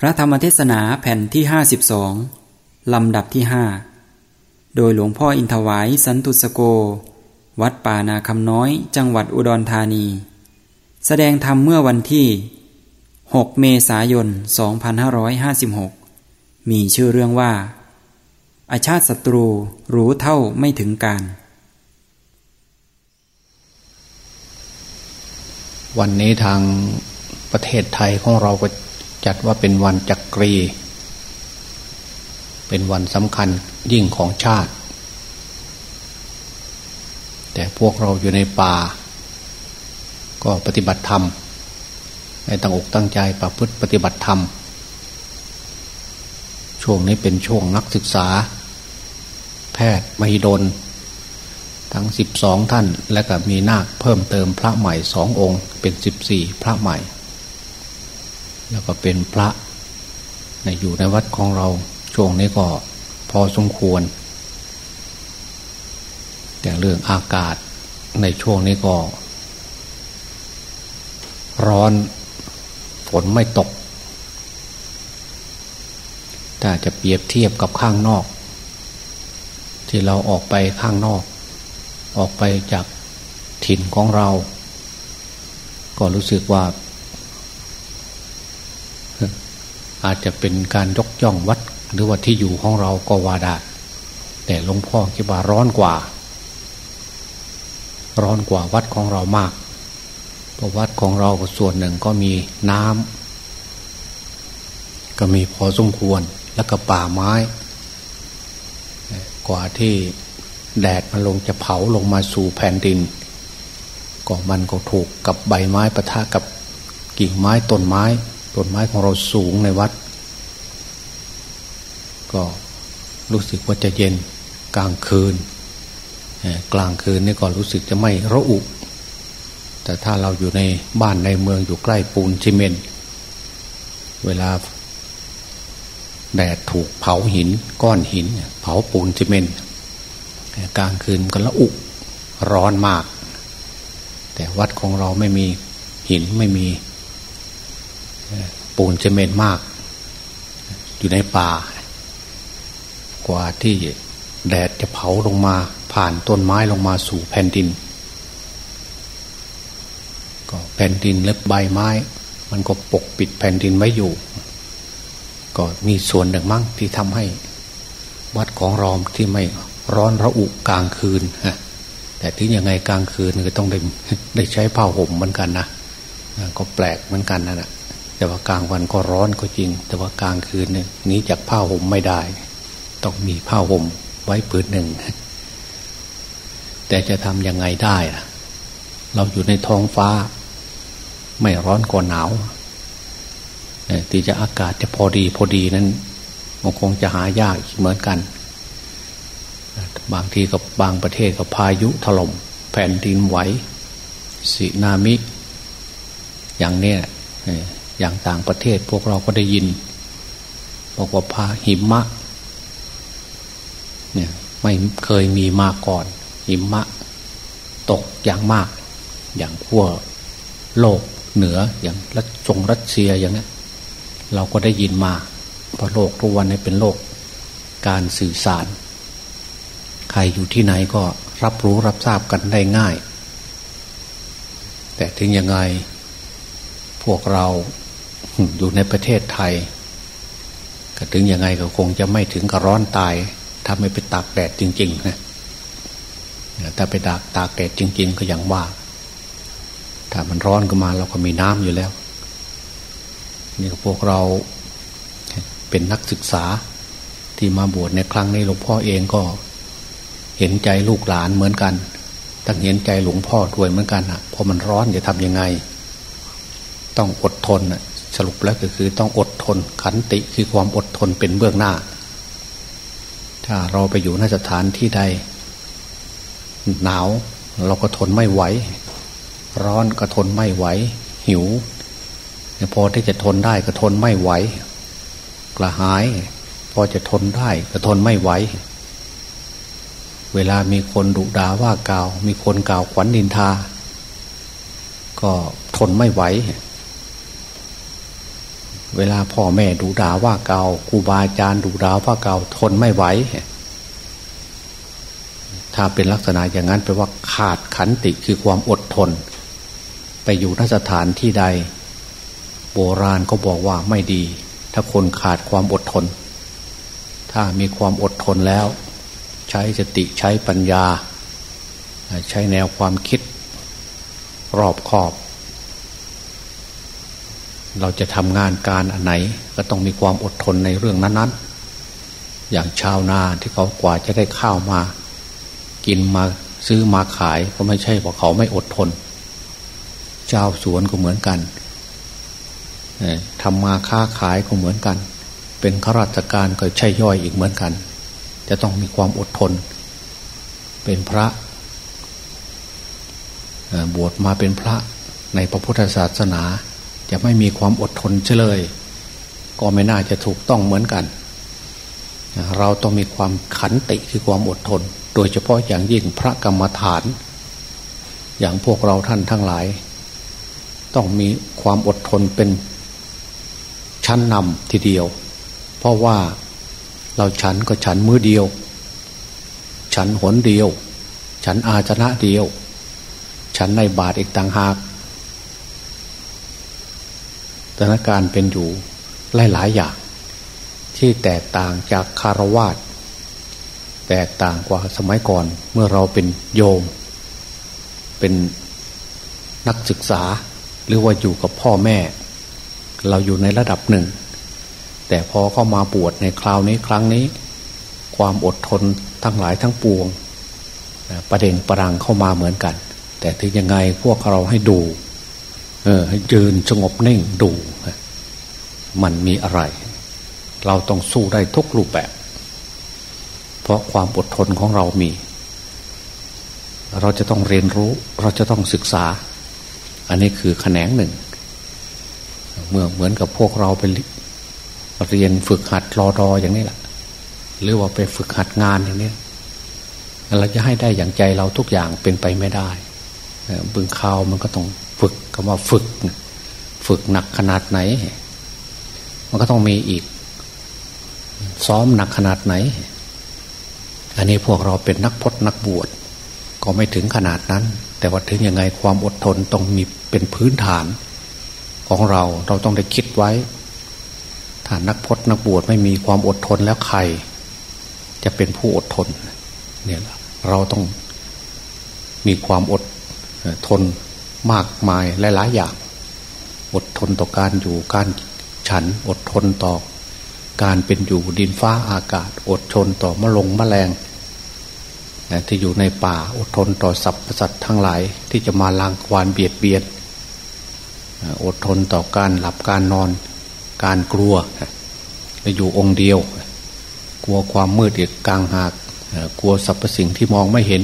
พระธรรมเทศนาแผ่นที่ 52 ลำดับที่ 5 โดยหลวงพ่ออินทวายสันตุสโก วัดป่านาคำน้อยจังหวัดอุดรธานี แสดงธรรมเมื่อวันที่ 6 เมษายน 2556 มีชื่อเรื่องว่า อาชาติศัตรูรู้เท่าไม่ถึงการ วันนี้ทางประเทศไทยของเราก็ จัดว่าเป็นวันจักรี เป็นวันสำคัญยิ่งของชาติ แต่พวกเราอยู่ในป่า ก็ปฏิบัติธรรมให้ตั้งอกตั้งใจประพฤติปฏิบัติธรรม ช่วงนี้เป็นช่วงนักศึกษา แพทย์มหิดล ทั้งสิบสองท่าน และก็มีนาคเพิ่มเติมพระใหม่สององค์ เป็นสิบสี่พระใหม่ แล้วก็เป็นพระในอยู่ในวัดของเราช่วงนี้ก็พอสมควร แต่เรื่องอากาศในช่วงนี้ก็ ร้อนฝนไม่ตก ถ้าจะเปรียบเทียบกับข้างนอก ที่เราออกไปข้างนอก ออกไปจากถิ่นของเรา ก็รู้สึกว่า อาจจะเป็นการยกย่องวัด หรือว่าที่อยู่ของเราก็ว่าได้แต่หลวงพ่อคิดว่าร้อนกว่า ร้อนกว่าวัดของเรามากเพราะวัดของเราส่วนหนึ่งก็มีน้ำก็มีพอสมควรแล้วก็ป่าไม้ กว่าที่แดดมันลงจะเผาลงมาสู่แผ่นดินก็มันก็ถูกกับใบไม้ปะทะกับกิ่งไม้ต้นไม้ ต้นไม้ของเราสูงในวัด ก็รู้สึกว่าจะเย็นกลางคืน กลางคืนนี่ก็รู้สึกจะไม่ระอุ แต่ถ้าเราอยู่ในบ้านในเมืองอยู่ใกล้ปูนซีเมนเวลาแดดถูกเผาหินก้อนหิน เผาปูนซีเมนกลางคืนก็ละอุร้อนมาก แต่วัดของเราไม่มีหินไม่มี ปูนเซเมนมาก อยู่ในป่า กว่าที่แดดจะเผาลงมา ผ่านต้นไม้ลงมาสู่แผ่นดิน ก็แผ่นดินและใบไม้ มันก็ปกปิดแผ่นดินไว้อยู่ ก็มีส่วนหนึ่งมั่งที่ทำให้ วัดของรอมที่ไม่ร้อนระอุกลางคืนฮะแต่ถึงยังไงกลางคืนก็ต้องได้ได้ใช้ผ้าห่มเหมือนกันนะก็แปลกเหมือนกันนะนะ แต่ว่ากลางวันก็ร้อนก็จริง แต่ว่ากลางคืนเนี่ยหนีจากผ้าห่มไม่ได้ ต้องมีผ้าห่มไว้ผืนหนึ่ง แต่จะทำยังไงได้ล่ะ เราอยู่ในท้องฟ้า ไม่ร้อนก็หนาวที่จะอากาศจะพอดีพอดีนั้นมันคงจะหายากเหมือนกัน บางทีกับบางประเทศกับพายุถล่มแผ่นดินไหวสีนามิ อย่างเนี้ย อย่างต่างประเทศพวกเราก็ได้ยินบอกว่าพาหิมะเนี่ยไม่เคยมีมาก่อน หิมะ ตกอย่างมาก อย่างขั้วโลกเหนืออย่างรัชจงรัสเซียอย่างนี้เราก็ได้ยินมาเพราะโลกทุกวันนี้เป็นโลกการสื่อสาร ใครอยู่ที่ไหนก็รับรู้รับทราบกันได้ง่าย แต่ถึงยังไง พวกเรา อยู่ในประเทศไทย ก็ถึงยังไงก็คงจะไม่ถึงกับร้อนตาย ถ้าไม่ไปตากแดดจริงๆนะถ้าไปตากตากแดดจริง ๆ ก็อย่างว่า ถ้ามันร้อนก็มาเราก็มีน้ำอยู่แล้ว นี่พวกเราเป็นนักศึกษาที่มาบวชในครั้งนี้หลวงพ่อเองก็เห็นใจลูกหลานเหมือนกันตั้งเห็นใจหลวงพ่อด้วยเหมือนกันอะพอมันร้อนจะทำยังไง ต้องอดทนอะ สรุปแล้วก็คือต้องอดทนขันติคือความอดทนเป็นเบื้องหน้า ถ้าเราไปอยู่ในสถานที่ใด หนาวเราก็ทนไม่ไหว ร้อนก็ทนไม่ไหว หิวพอที่จะทนได้ก็ทนไม่ไหว กระหาย พอจะทนได้ก็ทนไม่ไหว เวลามีคนดุด่าว่ากล่าว มีคนกล่าวขวัญนินทา ก็ทนไม่ไหว เวลาพ่อแม่ดูด่าว่าเกาครูบาอาจารย์ดูด่าว่าเกาทนไม่ไหว ถ้าเป็นลักษณะอย่างนั้นแปลว่าขาดขันติคือความอดทน ไปอยู่นสถานที่ใด โบราณก็บอกว่าไม่ดี ถ้าคนขาดความอดทน ถ้ามีความอดทนแล้ว ใช้สติใช้ปัญญา ใช้แนวความคิด รอบขอบ เราจะทำงานการอันไหน ก็ต้องมีความอดทนในเรื่องนั้น ๆ อย่างชาวนาที่เขากว่าจะได้ข้าวมา กินมาซื้อมาขายก็ไม่ใช่ว่าเขาไม่อดทน เจ้าสวนก็เหมือนกันทำมาค้าขายก็เหมือนกัน เป็นข้าราชการก็ใช่ย่อยอีกเหมือนกัน จะต้องมีความอดทน เป็นพระบวชมาเป็นพระในพระพุทธศาสนา จะไม่มีความอดทนเฉลย ก็ไม่น่าจะถูกต้องเหมือนกัน เราต้องมีความขันติคือความอดทน โดยเฉพาะอย่างยิ่งพระกรรมฐาน อย่างพวกเราท่านทั้งหลาย ต้องมีความอดทนเป็นชั้นนำทีเดียว เพราะว่าเราฉันก็ฉันมือเดียว ฉันหนเดียว ฉันอาชนะเดียว ฉันในบาทอีกต่างหาก ถานการณ์เป็นอยู่หลายๆอย่าง ที่แตกต่างจากคารวาสแตกต่างกว่าสมัยก่อนเมื่อเราเป็นโยม เป็นนักศึกษาหรือว่าอยู่กับพ่อแม่ เราอยู่ในระดับหนึ่ง แต่พอเข้ามาบวชในคราวนี้ครั้งนี้ ความอดทนทั้งหลายทั้งปวง ประเด็นประดังเข้ามาเหมือนกัน แต่ถึงยังไงพวกเราให้ดู ออให้ยืนสงบนิ่งดูมันมีอะไร เราต้องสู้ได้ทุกรูปแบบ เพราะความอดทนของเรามี เราจะต้องเรียนรู้ เราจะต้องศึกษา อันนี้คือแขนงหนึ่ง เมื่อเหมือนกับพวกเราไปเรียนฝึกหัดรอรออย่างนี้แหละหรือว่าไปฝึกหัดงานอย่างนี้เราจะให้ได้อย่างใจเราทุกอย่างเป็นไปไม่ได้บึงข่าวมันก็ต้อง ฝึกคำว่าฝึก ฝึกหนักขนาดไหน มันก็ต้องมีอีก ซ้อมหนักขนาดไหน อันนี้พวกเราเป็นนักพจนักบวชก็ไม่ถึงขนาดนั้น แต่ว่าถึงยังไงความอดทนต้องมีเป็นพื้นฐาน ของเราเราต้องได้คิดไว้ถ้านักพจนักบวชไม่มีความอดทนแล้วใคร จะเป็นผู้อดทนเนี่ยเราต้องมีความอดทน มากมายหลายๆอย่าง อดทนต่อการอยู่การฉันอดทนต่อ การเป็นอยู่ดินฟ้าอากาศ อดทนต่อมะลงมะแรงที่อยู่ในป่าอดทนต่อสัตว์สัตว์ทั้งหลายที่จะมาลางควานเบียดเบียนอดทนต่อการหลับการนอน การกลัวและอยู่องค์เดียว กลัวความมืดอีกกลางหากกลัวสรรพสิ่งที่มองไม่เห็น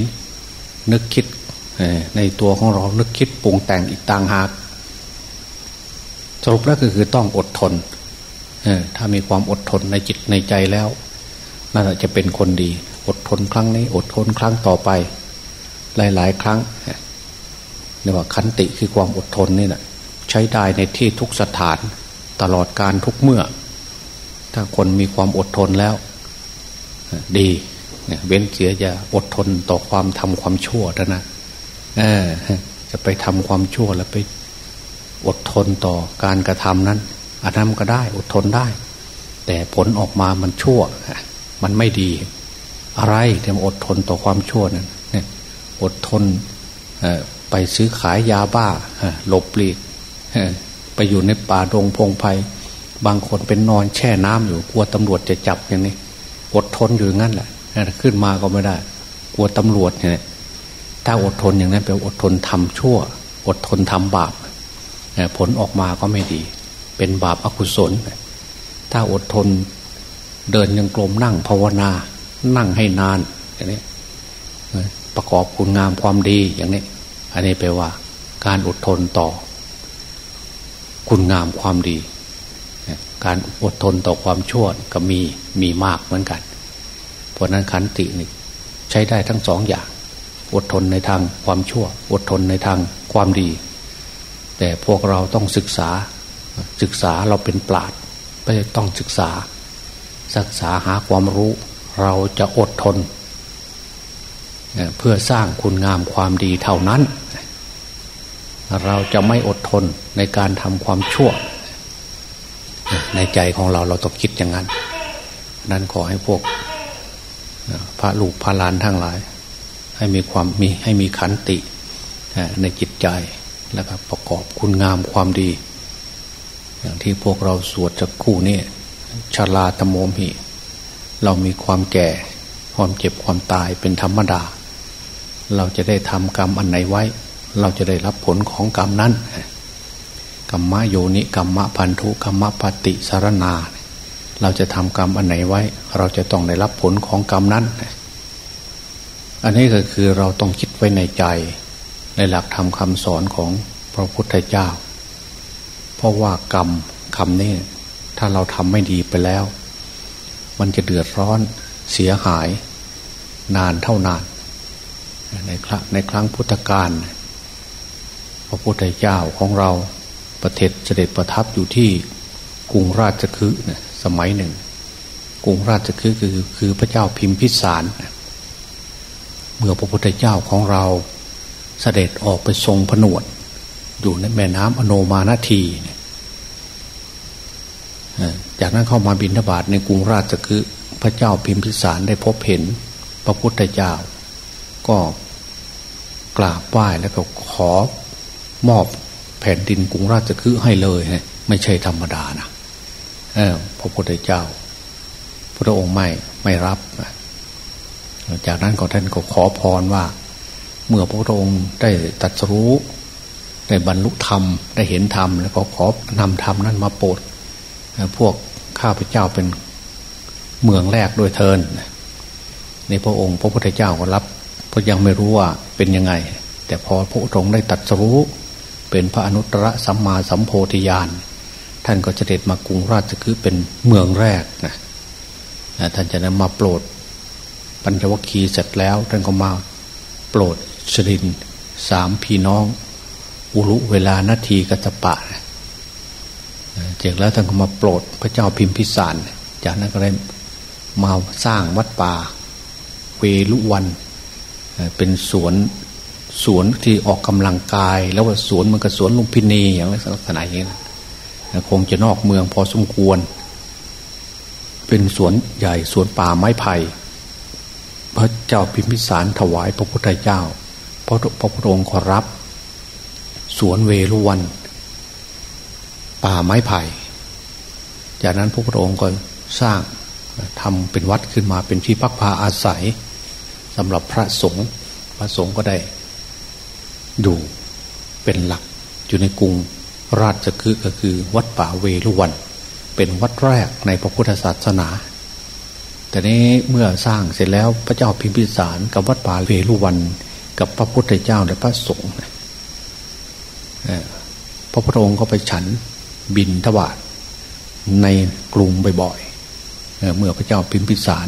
นึกคิด ในตัวของเรานึกคิดปรุงแต่งอีกต่างหาก สรุปแล้วก็คือต้องอดทนถ้ามีความอดทนในจิตในใจแล้วน่าจะเป็นคนดี อดทนครั้งนี้ อดทนครั้งต่อไป หลาย ๆ ครั้งเรียกว่าขันติคือความอดทนนี่แหละใช้ได้ในที่ทุกสถานตลอดการทุกเมื่อ ถ้าคนมีความอดทนแล้ว ดีเว้นเสียจะอดทนต่อความทำความชั่วท่านะ เออจะไปทำความชั่วแล้วไปอดทนต่อการกระทำนั้นอาทำก็ได้อดทนได้ แต่ผลออกมามันชั่วมันไม่ดี อะไรที่มันอดทนต่อความชั่วนั้นเนี่ยอดทนไปซื้อขายยาบ้าหลบปลีกไปอยู่ในป่าดงพงไพ่บางคนเป็นนอนแช่น้ำอยู่กลัวตำรวจจะจับอย่างนี้ อดทนอยู่งั้นแหละขึ้นมาก็ไม่ได้ กลัวตำรวจเนี่ย ถ้าอดทนอย่างนั้นแปลอดทนทำชั่ว อดทนทำบาปผลออกมาก็ไม่ดี เป็นบาปอกุศล ถ้าอดทนเดินยังกลมนั่งภาวนา นั่งให้นานอย่างนี้ประกอบคุณงามความดีอย่างนี้ อันนี้แปลว่า การอดทนต่อ คุณงามความดี การอดทนต่อความชั่วก็มีมีมากเหมือนกัน เพราะนั้นขันตินี่ใช้ได้ทั้งสองอย่าง อดทนในทางความชั่ว อดทนในทางความดี แต่พวกเราต้องศึกษาศึกษาเราเป็นปราดไม่ต้องศึกษา ศึกษาหาความรู้ เราจะอดทน เพื่อสร้างคุณงามความดีเท่านั้น เราจะไม่อดทนในการทำความชั่ว ในใจของเราเราต้องคิดอย่างนั้น นั้นขอให้พวกพระลูกพระหลานทั้งหลาย ให้มีความมีให้มีขันติในจิตใจแล้วก็ประกอบคุณงามความดี อย่างที่พวกเราสวดจากคู่นี้ชาลาตโมมหิ เรามีความแก่ ความเจ็บความตายเป็นธรรมดา เราจะได้ทำกรรมอันไหนไว้ เราจะได้รับผลของกรรมนั้นกรรมะโยนิกรรมะพันธุกรรมะปฏิสารนา เราจะทำกรรมอันไหนไว้ เราจะต้องได้รับผลของกรรมนั้น อันนี้ก็คือเราต้องคิดไว้ในใจ ในหลักธรรมคำสอนของพระพุทธเจ้า เพราะว่ากรรมคำนี้ถ้าเราทำไม่ดีไปแล้ว มันจะเดือดร้อนเสียหาย นานเท่านาน ในครั้งในครั้งพุทธกาลพระพุทธเจ้าของเราประเทศเสด็จประทับอยู่ที่กรุงราชคฤห์สมัยหนึ่ง กรุงราชคฤห์คือคือพระเจ้าพิมพิสาร เมื่อพระพุทธเจ้าของเราเสด็จออกไปทรงผนวด อยู่ในแม่น้ำอโนมานาทีจากนั้นเข้ามาบินทบาทในกรุงราชคฤห์พระเจ้าพิมพิสารได้พบเห็น พระพุทธเจ้า ก็กราบไหว้แล้วก็ขอมอบแผ่นดินกรุงราชคฤห์ให้เลยไม่ใช่ธรรมดานะพระพุทธเจ้า พระองค์ไม่ไม่รับ จากนั้นก็ท่านก็ขอพรว่า เมื่อพระองค์ได้ตัดรู้ได้บรรลุธรรมได้เห็นธรรม แล้วก็ขอนำธรรมนั้นมาโปรดพวกข้าพเจ้าเป็นเมืองแรกโดยเทินในพระองค์พระพุทธเจ้าก็รับเพราะยังไม่รู้ว่าเป็นยังไง แต่พอพระองค์ได้ตัดรู้เป็นพระอนุตตรสัมมาสัมโพธิญาณท่านก็จะเด็ดมากรุงราชคือเป็นเมืองแรกนะท่านจะนำมาโปรด ปัญจวัคคีย์เสร็จแล้วท่านก็มาโปรดสรินสามพี่น้อง อุลุเวลานาทีกัตปะเจากแล้วท่านก็มาโปรดพระเจ้าพิมพิสาร จากนั้นก็ได้มาสร้างวัดป่า เวลุวันเป็นสวนสวนที่ออกกำลังกาย แล้วว่าสวนมันก็สวนลุงพินีอย่างลักษณะอย่างนี้คงจะนอกเมืองพอสมควร เป็นสวนใหญ่สวนป่าไม้ไผ่ พระเจ้าพิมพิสารถวายพระพุทธเจ้าพระพระพุทธองค์ขอรับ สวนเวรุวัน ป่าไม้ไผ่ จากนั้นพระพุทธองค์ก็สร้างทำเป็นวัดขึ้นมาเป็นที่พักพาอาศัยสำหรับพระสงฆ์พระสงฆ์ก็ได้ ดูเป็นหลักอยู่ในกรุงราชคฤห์ก็คือวัดป่าเวรุวัน เป็นวัดแรกในพระพุทธศาสนา แต่นี้เมื่อสร้างเสร็จแล้วพระเจ้าพิมพิสารกับวัดป่าเวรุวัน กับพระพุทธเจ้าและพระสงฆ์พระพุทธองค์ก็ไปฉันบินทบาทในกรุงบ่อยๆเมื่อพระเจ้าพิมพิสาร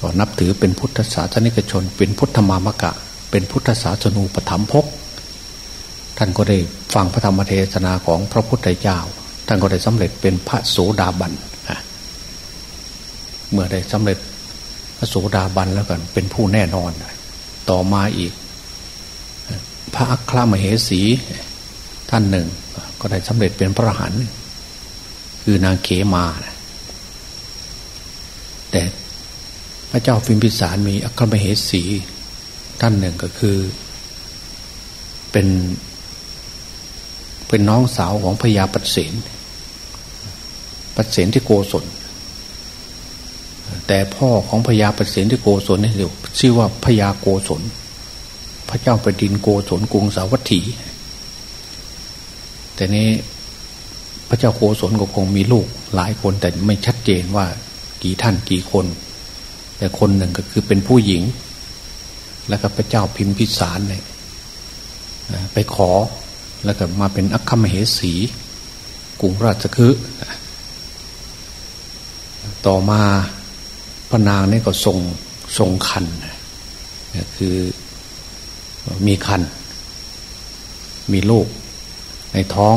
ก็นับถือเป็นพุทธศาสนิกชน เป็นพุทธมามกะ เป็นพุทธศาสนูปถัมภกท่านก็ได้ฟังพระธรรมเทศนาของพระพุทธเจ้า ท่านก็ได้สำเร็จเป็นพระโสดาบัน เมื่อได้สำเร็จพระโสดาบันแล้วกัน เป็นผู้แน่นอน ต่อมาอีก พระอัครมเหสีท่านหนึ่ง ก็ได้สำเร็จเป็นพระหันคือนางเขมาแต่พระเจ้าฟิมพิสารมีอัครมเหสีท่านหนึ่งก็คือ เป็น เป็นน้องสาวของพญาปัสเสนปัสเสนที่โกศล แต่พ่อของพญาปัสเสนที่โกศลนี่เรียกชื่อว่าพญาโกศล พระเจ้าแผ่นดินโกศลกรุงสาวัตถี แต่นี้พระเจ้าโกศลก็คงมีลูกหลายคนแต่ไม่ชัดเจนว่ากี่ท่านกี่คน แต่คนหนึ่งก็คือเป็นผู้หญิง แล้วก็พระเจ้าพิมพิสารเนี่ยไปขอแล้วก็มาเป็นอัคคมเหสีกรุงราชคฤห์ต่อมา พระนางนี่ก็ทรงทรงคันคือมีคัน มีลูกในท้อง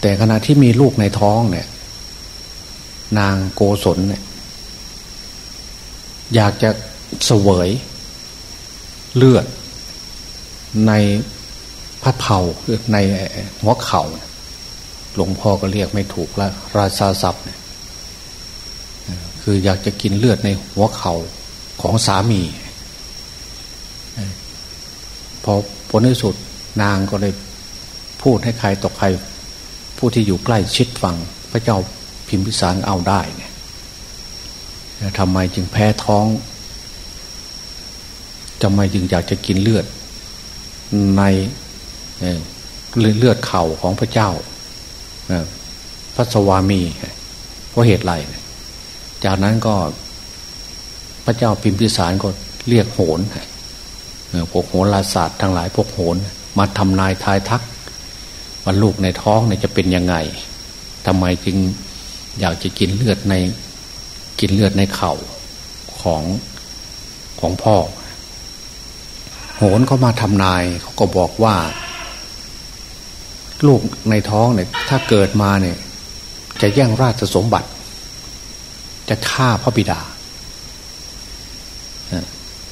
แต่ขณะที่มีลูกในท้องเนี่ย นางโกศลเนี่ย อยากจะเสวยเลือดในพระเผาในหัวเขา่าหลวงพ่อก็เรียกไม่ถูกแล้วราชาศัพท์เนี่ย คืออยากจะกินเลือดในหัวเข่าของสามีพอผลที่สุดนางก็เลยพูดให้ใครต่อใคร ผู้ที่อยู่ใกล้ชิดฟัง พระเจ้าพิมพิสารเอาได้เนี่ยทำไมจึงแพ้ท้องทำไมจึงอยากจะกินเลือด ในเลือดเข่าของพระเจ้าพระสวามี เพราะเหตุไร จากนั้นก็ พระเจ้าพิมพิสารก็เรียกโหนพวกโหราศาสตร์ทั้งหลายพวกโหนมาทำนายทายทักว่าลูกในท้องเนี่ยจะเป็นยังไงทำไมจึงอยากจะกินเลือดในกินเลือดในเข่าของของพ่อ โหนเขามาทำนายเขาก็บอกว่า ลูกในท้องเนี่ยถ้าเกิดมาเนี่ย จะแย่งราชสมบัติ จะฆ่าพระบิดา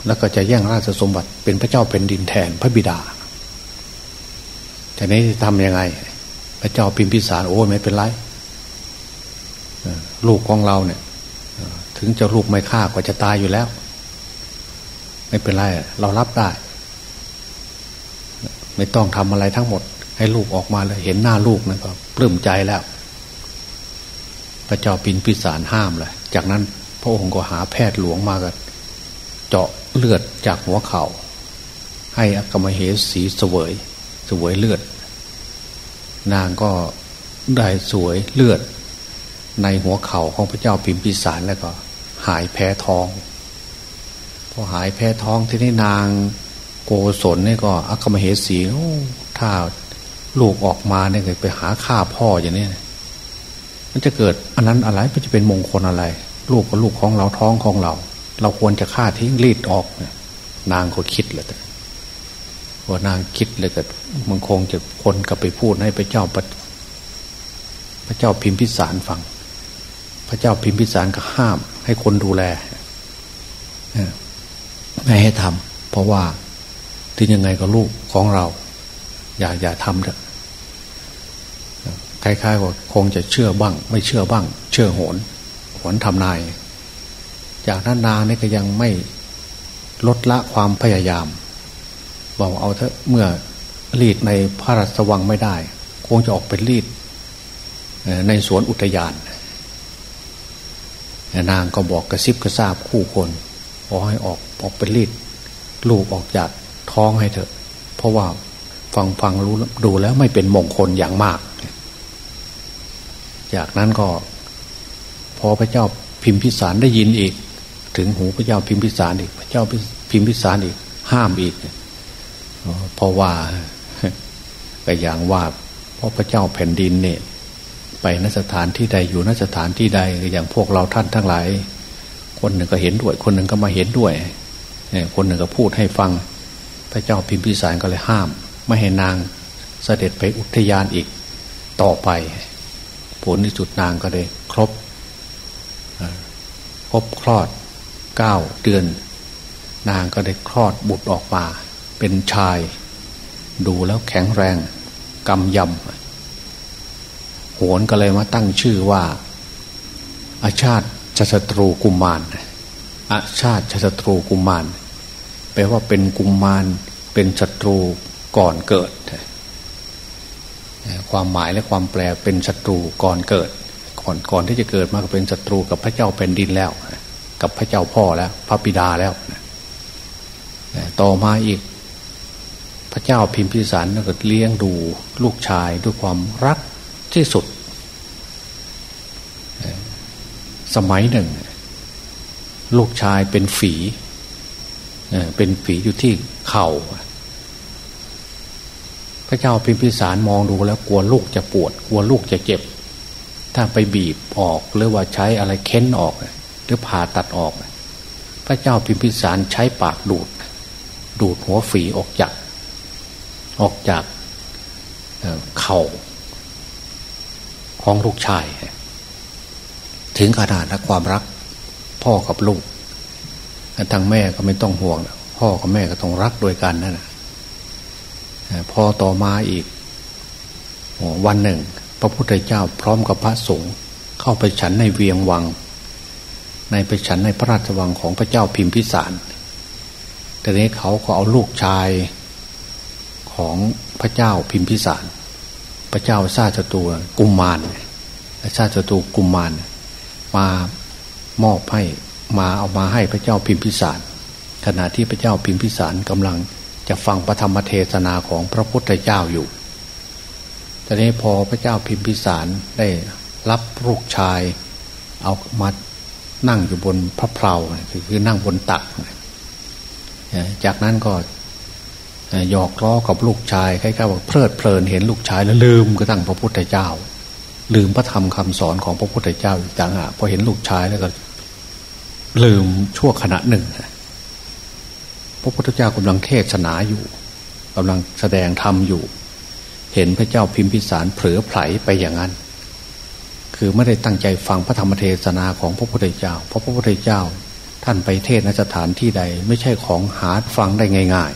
แล้วก็จะแย่งราชสมบัติเป็นพระเจ้าเป็นดินแทนพระบิดาแต่นี้ทำยังไง พระเจ้าพิมพิสารโอ้ไม่เป็นไรลูกของเราเนี่ย ถึงจะลูกไม่ฆ่าก็จะตายอยู่แล้ว ไม่เป็นไรเรารับได้ ไม่ต้องทำอะไรทั้งหมด ให้ลูกออกมาเลยเห็นหน้าลูกนะก็ปลื้มใจแล้ว พระเจ้าพินพิสารห้ามเลย จากนั้นพระองค์ก็หาแพทย์หลวงมากันเจาะเลือดจากหัวเขา่า ให้อกมเหสีเสวยเสวยเลือด นางก็ได้สวยเลือด ในหัวเข่าของพระเจ้าพิมพิสารแล้วก็ หายแพ้ท้อง พอหายแพ้ท้องที่นี่นางโกศลนี่ก็อัคมเหสีถ้าลูกออกมาเนี่ยไปหาฆ่าพ่ออย่างนี้มันจะเกิดอันนั้นอะไรมันจะเป็นมงคลอะไร ลูกกับลูกของเราท้องของเรา เราควรจะฆ่าทิ้งรีดออกนางก็คิดเลยแต่ว่านางคิดเลยแต่มันคงจะคนก็ไปพูดให้พระเจ้าพระเจ้าพิมพิสารฟัง พระเจ้าพิมพิสารก็ห้าม ให้คนดูแลไม่ให้ทำเพราะว่าที่ยังไงก็ลูกของเรา อย่าอย่าทำเถอะคล้ายๆว่าคงจะเชื่อบ้าง ไม่เชื่อบ้าง เชื่อโหน โหนทำนาย จากนั้นนางนี่ก็ยังไม่ลดละความพยายาม บอกเอาเถอะเมื่อรีดในพระราชวังไม่ได้ คงจะออกเป็นรีดในสวนอุทยาน นางก็บอกกระซิบกระซาบคู่คนขอให้ออกออกเป็นรีดลูกออกจากท้องให้เถอะ เพราะว่าฟังฟังรู้ดูแล้วไม่เป็นมงคลอย่างมาก จากนั้นก็ พอพระเจ้าพิมพิสารได้ยินอีก ถึงหูพระเจ้าพิมพิสารอีก พระเจ้าพิมพิสารอีก ห้ามอีกเพราะว่าก็อย่างว่าเพราะพระเจ้าแผ่นดินเนี่ย ไปนสถานที่ใดอยู่นสถานที่ใดอย่างพวกเราท่านทั้งหลาย คนหนึ่งก็เห็นด้วย คนหนึ่งก็มาเห็นด้วยคนหนึ่งก็พูดให้ฟัง พระเจ้าพิมพิสารก็เลยห้าม ไม่ให้นางเสด็จไปอุทยานอีกต่อไป ผลที่สุดนางก็เลย ครบ ครบคลอดเก้าเดือน นางก็ได้คลอดบุตรออกมา เป็นชาย ดูแล้วแข็งแรงกำยำโหนก็เลยมาตั้งชื่อว่าอาชาติชตรูกุมมารอาชาติชตรูกุมมารแปลว่าเป็นกุมมารเป็นศัตรูก่อนเกิด ความหมายและความแปลเป็นศัตรูก่อนเกิด ก่อนก่อนที่จะเกิดมาก็เป็นศัตรูกับพระเจ้าแผ่นดินแล้ว กับพระเจ้าพ่อแล้ว พระบิดาแล้วต่อมาอีก พระเจ้าพิมพิสารก็เลี้ยงดูลูกชายด้วยความรักที่สุด สมัยหนึ่ง ลูกชายเป็นฝีเป็นฝีอยู่ที่เขา่าพระเจ้าพิมพิสารมองดูแล้วกลัวลูกจะปวด กลัวลูกจะเจ็บ ถ้าไปบีบออกหรือว่าใช้อะไรเค้นออก หรือผ่าตัดออก พระเจ้าพิมพิสารใช้ปากดูด ดูดหัวฝีออกจาก ออกจากเข่าของลูกชาย ถึงขนาดและความรัก พ่อกับลูกทางแม่ก็ไม่ต้องห่วงพ่อกับแม่ก็ต้องรักโดยกันนั่นแหะพอต่อมาอีกวันหนึ่ง พระพุทธเจ้าพร้อมกับพระสงฆ์เข้าไปฉันในเวียงวัง ในไปฉันในพระราชวังของพระเจ้าพิมพิสาร แต่นี้เขาก็เอาลูกชายของพระเจ้าพิมพิสาร พระเจ้าซาจตูกุมมารซาจตูกุมมารมามอบให้มาเอามาให้พระเจ้าพิมพิสาร ขณะที่พระเจ้าพิมพิสารกำลังจะฟังพระธรรมเทศนาของพระพุทธเจ้าอยู่แตอนนี้พอพระเจ้าพิมพิสารได้รับลูกชายเอามา นั่งอยู่บนพระเพลาคือนั่งบนตัก จากนั้นก็หยอกล้อกับลูกชายคล้ายๆว่าเพลิดเพลินเห็นลูกชายแล้วลืมก็ตั้งพระพุทธเจ้า ลืมพระธรรมคำสอนของพระพุทธเจ้าอีกต่างหากพอเห็นลูกชายแล้วก็ ลืมชั่วขณะหนึ่งพระพุทธเจ้ากำลังเทศนาอยู่กำลังแสดงธรรมอยู่ เห็นพระเจ้าพิมพิสารเผลอไผลไปอย่างนั้น คือไม่ได้ตั้งใจฟังพระธรรมเทศนาของพระพุทธเจ้า เพราะพระพุทธเจ้า ท่านไปเทศนสถานที่ใดไม่ใช่ของหาฟังได้ง่าย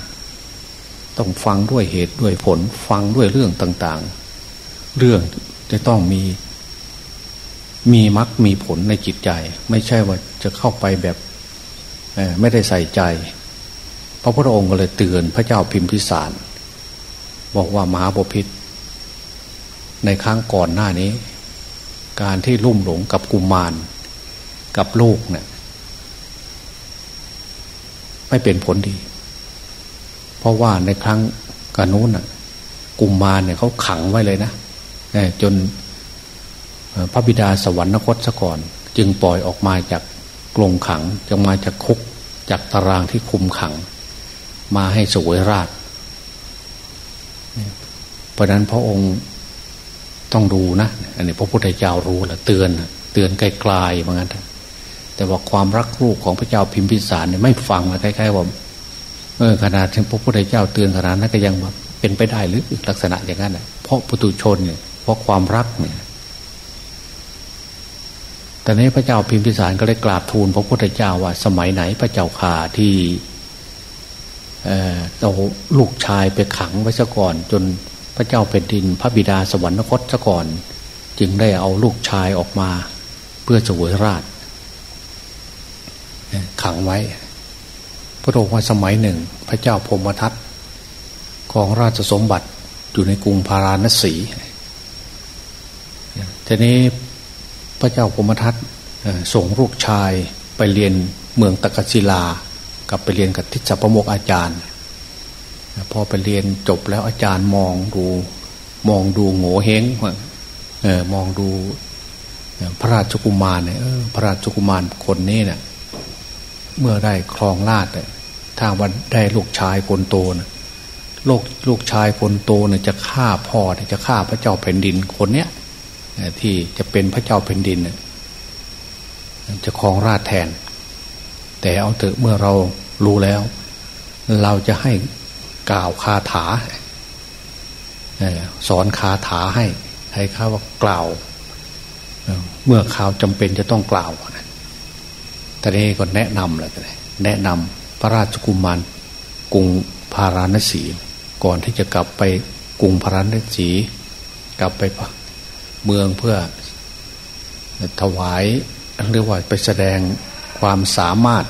ๆ ต้องฟังด้วยเหตุด้วยผลฟังด้วยเรื่องต่างๆ เรื่องจะต้องมีมีมรรคมีผลในจิตใจ ไม่ใช่ว่าจะเข้าไปแบบไม่ได้ใส่ใจ พระพุทธองค์ก็เลยเตือนพระเจ้าพิมพิสาร บอกว่ามหาบพิษในครั้งก่อนหน้านี้ การที่ลุ่มหลงกับกุมมารกับลูกเนี่ยไม่เป็นผลดี เพราะว่าในครั้งกานู้นน่ะ กุมมารเนี่ยเขาขังไว้เลยนะจนพระบิดาสวรรคตซะก่อน จึงปล่อยออกมาจากกรงขังจะมาจากคุกจากตารางที่คุมขัง มาให้สวยราชเพราะนั้นพระองค์ ต้องดูนะอันนี้พระพุทธเจ้ารู้แหละเตือนเตือนไกลๆเหมือนกันแต่ว่าความรักลูกของพระเจ้าพิมพิสารเนี่ยไม่ฟังนะคล้ายๆว่าเออขนาดที่พระพุทธเจ้าเตือนขนาดนั้นก็ยังเป็นไปได้หรือลักษณะอย่างนั้นนะเพราะปุตุชนเนี่ยเพราะความรักเนี่ยแต่นี้พระเจ้าพิมพิสารก็เลยกราบทูลพระพุทธเจ้าว่าสมัยไหนพระเจ้าข่าที่เอาลูกชายไปขังไว้ซะก่อน จน พระเจ้าเป็นดินพระบิดาสวรรคตซะก่อน จึงได้เอาลูกชายออกมา เพื่อสวยราชขังไว้ พระองค์ว่าสมัยหนึ่ง พระเจ้าพมทัตของราชสมบัติอยู่ในกรุงพาราณสีทีนี้พระเจ้าพมทัตส่งลูกชายไปเรียนเมืองตะกศิลา กับไปเรียนกับทิศประโมกอาจารย์ พอไปเรียนจบแล้วอาจารย์มองดู มองดูโง่เฮงเออมองดูพระราชกุมารเนี่ยพระราชกุมารคนนี้เนี่ยเมื่อได้ครองราชเนี่ยถ้าวันได้ลูกชายคนโตนะลูกลูกชายคนโตเนี่ยจะฆ่าพ่อจะฆ่าพระเจ้าแผ่นดินคนเนี้ยที่จะเป็นพระเจ้าแผ่นดินเนี่ยจะครองราชแทน แต่เอาเถอะเมื่อเรารู้แล้ว เราจะให้ กล่าวคาถาสอนคาถาให้ ให้เขาว่ากล่าว เมื่อข่าวจำเป็นจะต้องกล่าวแต่นี้ก็แนะนำแหละแนะนำพระราชกุมารกรุงพาราณสี ก่อนที่จะกลับไปกรุงพาราณสี กลับไปเมืองเพื่อถวายเรียกว่าไปแสดงความสามารถ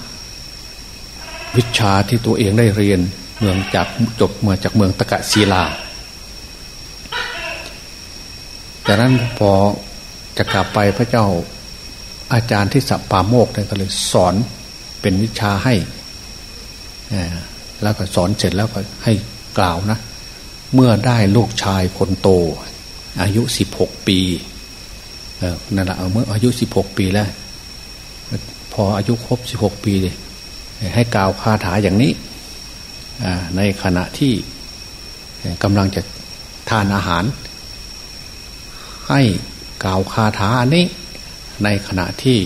วิชาที่ตัวเองได้เรียน เมืองจากจบเมาจากเมืองตะกะศีลาจากนั้นพอจะกลับไปพระเจ้าอาจารย์ที่สัปปาโมกเนี่ยก็เลยสอนเป็นวิชาให้แล้วก็สอนเสร็จแล้วก็ให้กล่าวนะ เมื่อได้ลูกชายคนโต อายุสิบหกปีนั่นแหละเมื่ออายุสิบหกปีแล้ว พออายุครบสิบหกปีเลยให้กล่าวคาถาอย่างนี้ ในขณะที่กำลังจะทานอาหาร ให้กล่าวคาถาอันนี้ ในขณะที่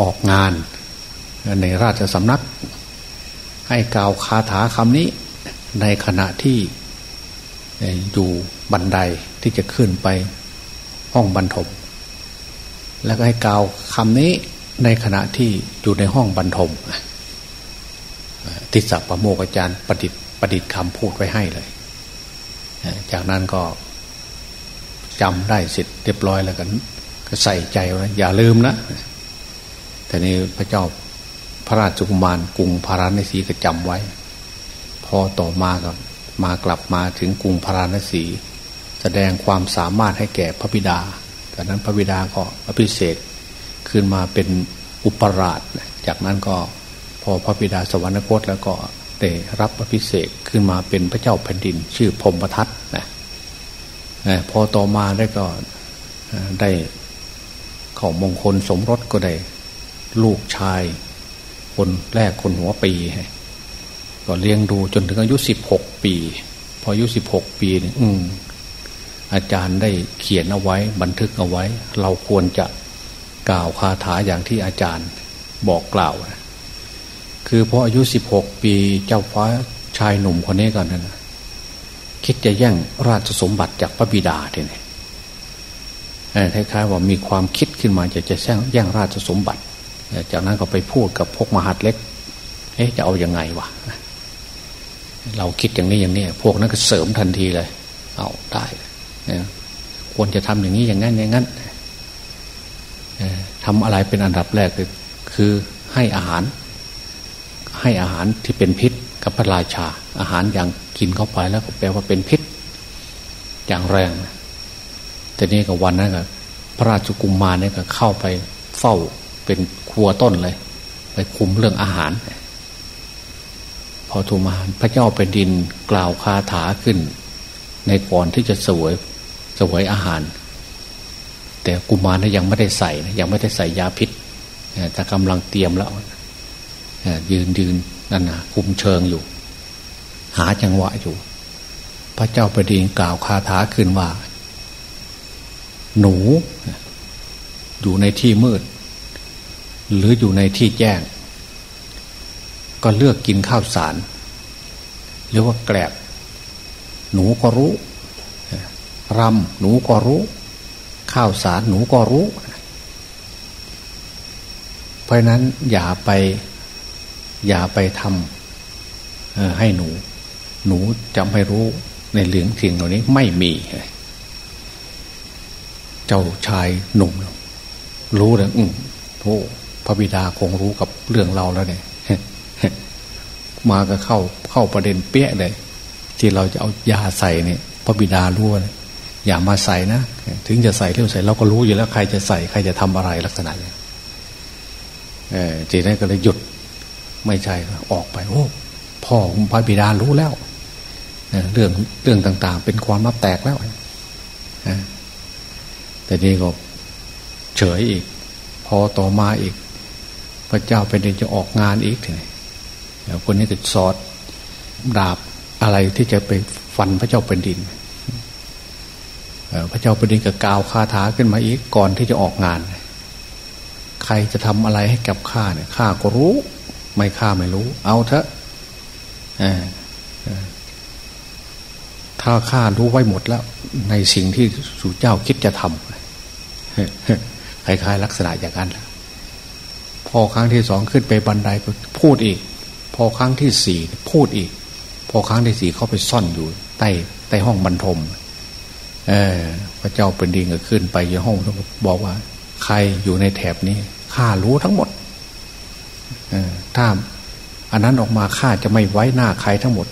ออกงานในราชสำนัก ให้กล่าวคาถาคำนี้ ในขณะที่อยู่บันไดที่จะขึ้นไปห้องบรรทม แล้วก็ให้กล่าวคำนี้ในขณะที่อยู่ในห้องบรรทม ติสสะประโมกอาจารย์ประดิษฐ์ประดิษฐ์คำพูดไว้ให้เลย จากนั้นก็จำได้เสร็จเรียบร้อยแล้วกันก็ใส่ใจไว้อย่าลืมนะแต่นี้พระเจ้าพระราชกุมารกรุงพาราณสีก็จำไว้ พอต่อมาก็มากลับมาถึงกรุงพาราณสี แสดงความสามารถให้แก่พระบิดาจากนั้นพระบิดาก็อภิเษกขึ้นมาเป็นอุปราชจากนั้นก็ พอพระบิดาสวรรคตแล้วก็ได้รับอภิเศษขึ้นมาเป็นพระเจ้าแผ่นดิน ชื่อพรมทัตนะพอต่อมาได้ก็ได้ของมงคลสมรสก็ได้ ลูกชายคนแรกคนหัวปี ก็เลี้ยงดูจนถึงอายุสิบหกปี พออายุสิบหกปีนี่อืมอาจารย์ได้เขียนเอาไว้บันทึกเอาไว้ เราควรจะกล่าวคาถาอย่างที่อาจารย์บอกกล่าวนะ คือพออายุสิบหกปีเจ้าฟ้าชายหนุ่มคนนี้ก่อนนั้นคิดจะแย่งราชสมบัติจากพระบิดาทีนี้คล้ายๆว่ามีความคิดขึ้นมาจะจะแย่งราชสมบัติ จากนั้นก็ไปพูดกับพวกมหาดเล็ก เอ๊ะจะเอาอยัางไงวะเราคิดอย่างนี้อย่างนี้พวกนั้นก็เสริมทันทีเลย เอาได้ควรจะทำอย่างนี้อย่างนั้นอย่างนั้นทำอะไรเป็นอันดับแรกคือให้อาหาร ให้อาหารที่เป็นพิษกับพระราชา อาหารอย่างกินเข้าไปแล้วก็แปลว่าเป็นพิษ อย่างแรงแต่นี่กับวันนั้นก็พระราชกุมมารเนี่ยก็เข้าไปเฝ้าเป็นครัวต้นเลย ไปคุมเรื่องอาหาร พอทูมาพระเจ้าเป็นดินกล่าวคาถาขึ้น ในก่อนที่จะสวยสวยอาหาร แต่กุมารนี่ยังไม่ได้ใส่ยังไม่ได้ใส่ยาพิษแต่กำลังเตรียมแล้ว ยืนยืนนั่นนะคุมเชิงอยู่ หาจังหวะอยู่ พระเจ้าประดินกล่าวคาถาขึ้นว่า หนู อยู่ในที่มืด หรืออยู่ในที่แจ้ง ก็เลือกกินข้าวสาร หรือว่าแกลบ หนูก็รู้รำหนูก็รู้ ข้าวสารหนูก็รู้ เพราะนั้นอย่าไป อย่าไปทำให้หนู หนูจะไม่รู้ในเหลืองสิ่งเหล่านี้ไม่มี เจ้าชายหนุ่ม รู้เลยอืมโอ้พระบิดาคงรู้กับเรื่องเราแล้วเนี่ยมาก็เข้าเข้าประเด็นเปี้ยเลย ที่เราจะเอายาใส่เนี่ยพระบิดารู้เลยอย่ามาใส่นะถึงจะใส่เรื่องใส่เราก็รู้อยู่แล้ว ใครจะใส่ใครจะทำอะไรลักษณะเนี่ยเออจีนั้นก็เลยหยุด ไม่ใช่ออกไปโอ้พ่อคุณพระบิดารู้แล้วเรื่องเรื่องต่าง ๆ เป็นความลับแตกแล้วแต่นี่ก็เฉยอีก พอต่อมาอีก พระเจ้าเป็นเดนจะออกงานอีกทีนี้คนนี้ก็สอดดาบอะไรที่จะไปฟันพระเจ้าเป็นดินพระเจ้าเป็นดินก็กาวคาถาขึ้นมาอีกก่อนที่จะออกงาน ใครจะทำอะไรให้กับข้าเนี่ยข้าก็รู้ ไม่ข้าไม่รู้ เอาเถอะถ้าข้ารู้ไว้หมดแล้ว ในสิ่งที่สู่เจ้าคิดจะทำคล้ายๆลักษณะอย่างนั้นแหละพอครั้งที่สองขึ้นไปบันไดก็พูดอีก พอครั้งที่สี่พูดอีก พอครั้งที่สี่เขาไปซ่อนอยู่ใต้ใต้ห้องบรรทมเออพระเจ้าเป็นดิงก็ขึ้นไปยังห้องบอกว่า ใครอยู่ในแถบนี้ข้ารู้ทั้งหมด ถ้าอันนั้นออกมาข้าจะไม่ไว้หน้าใครทั้งหมด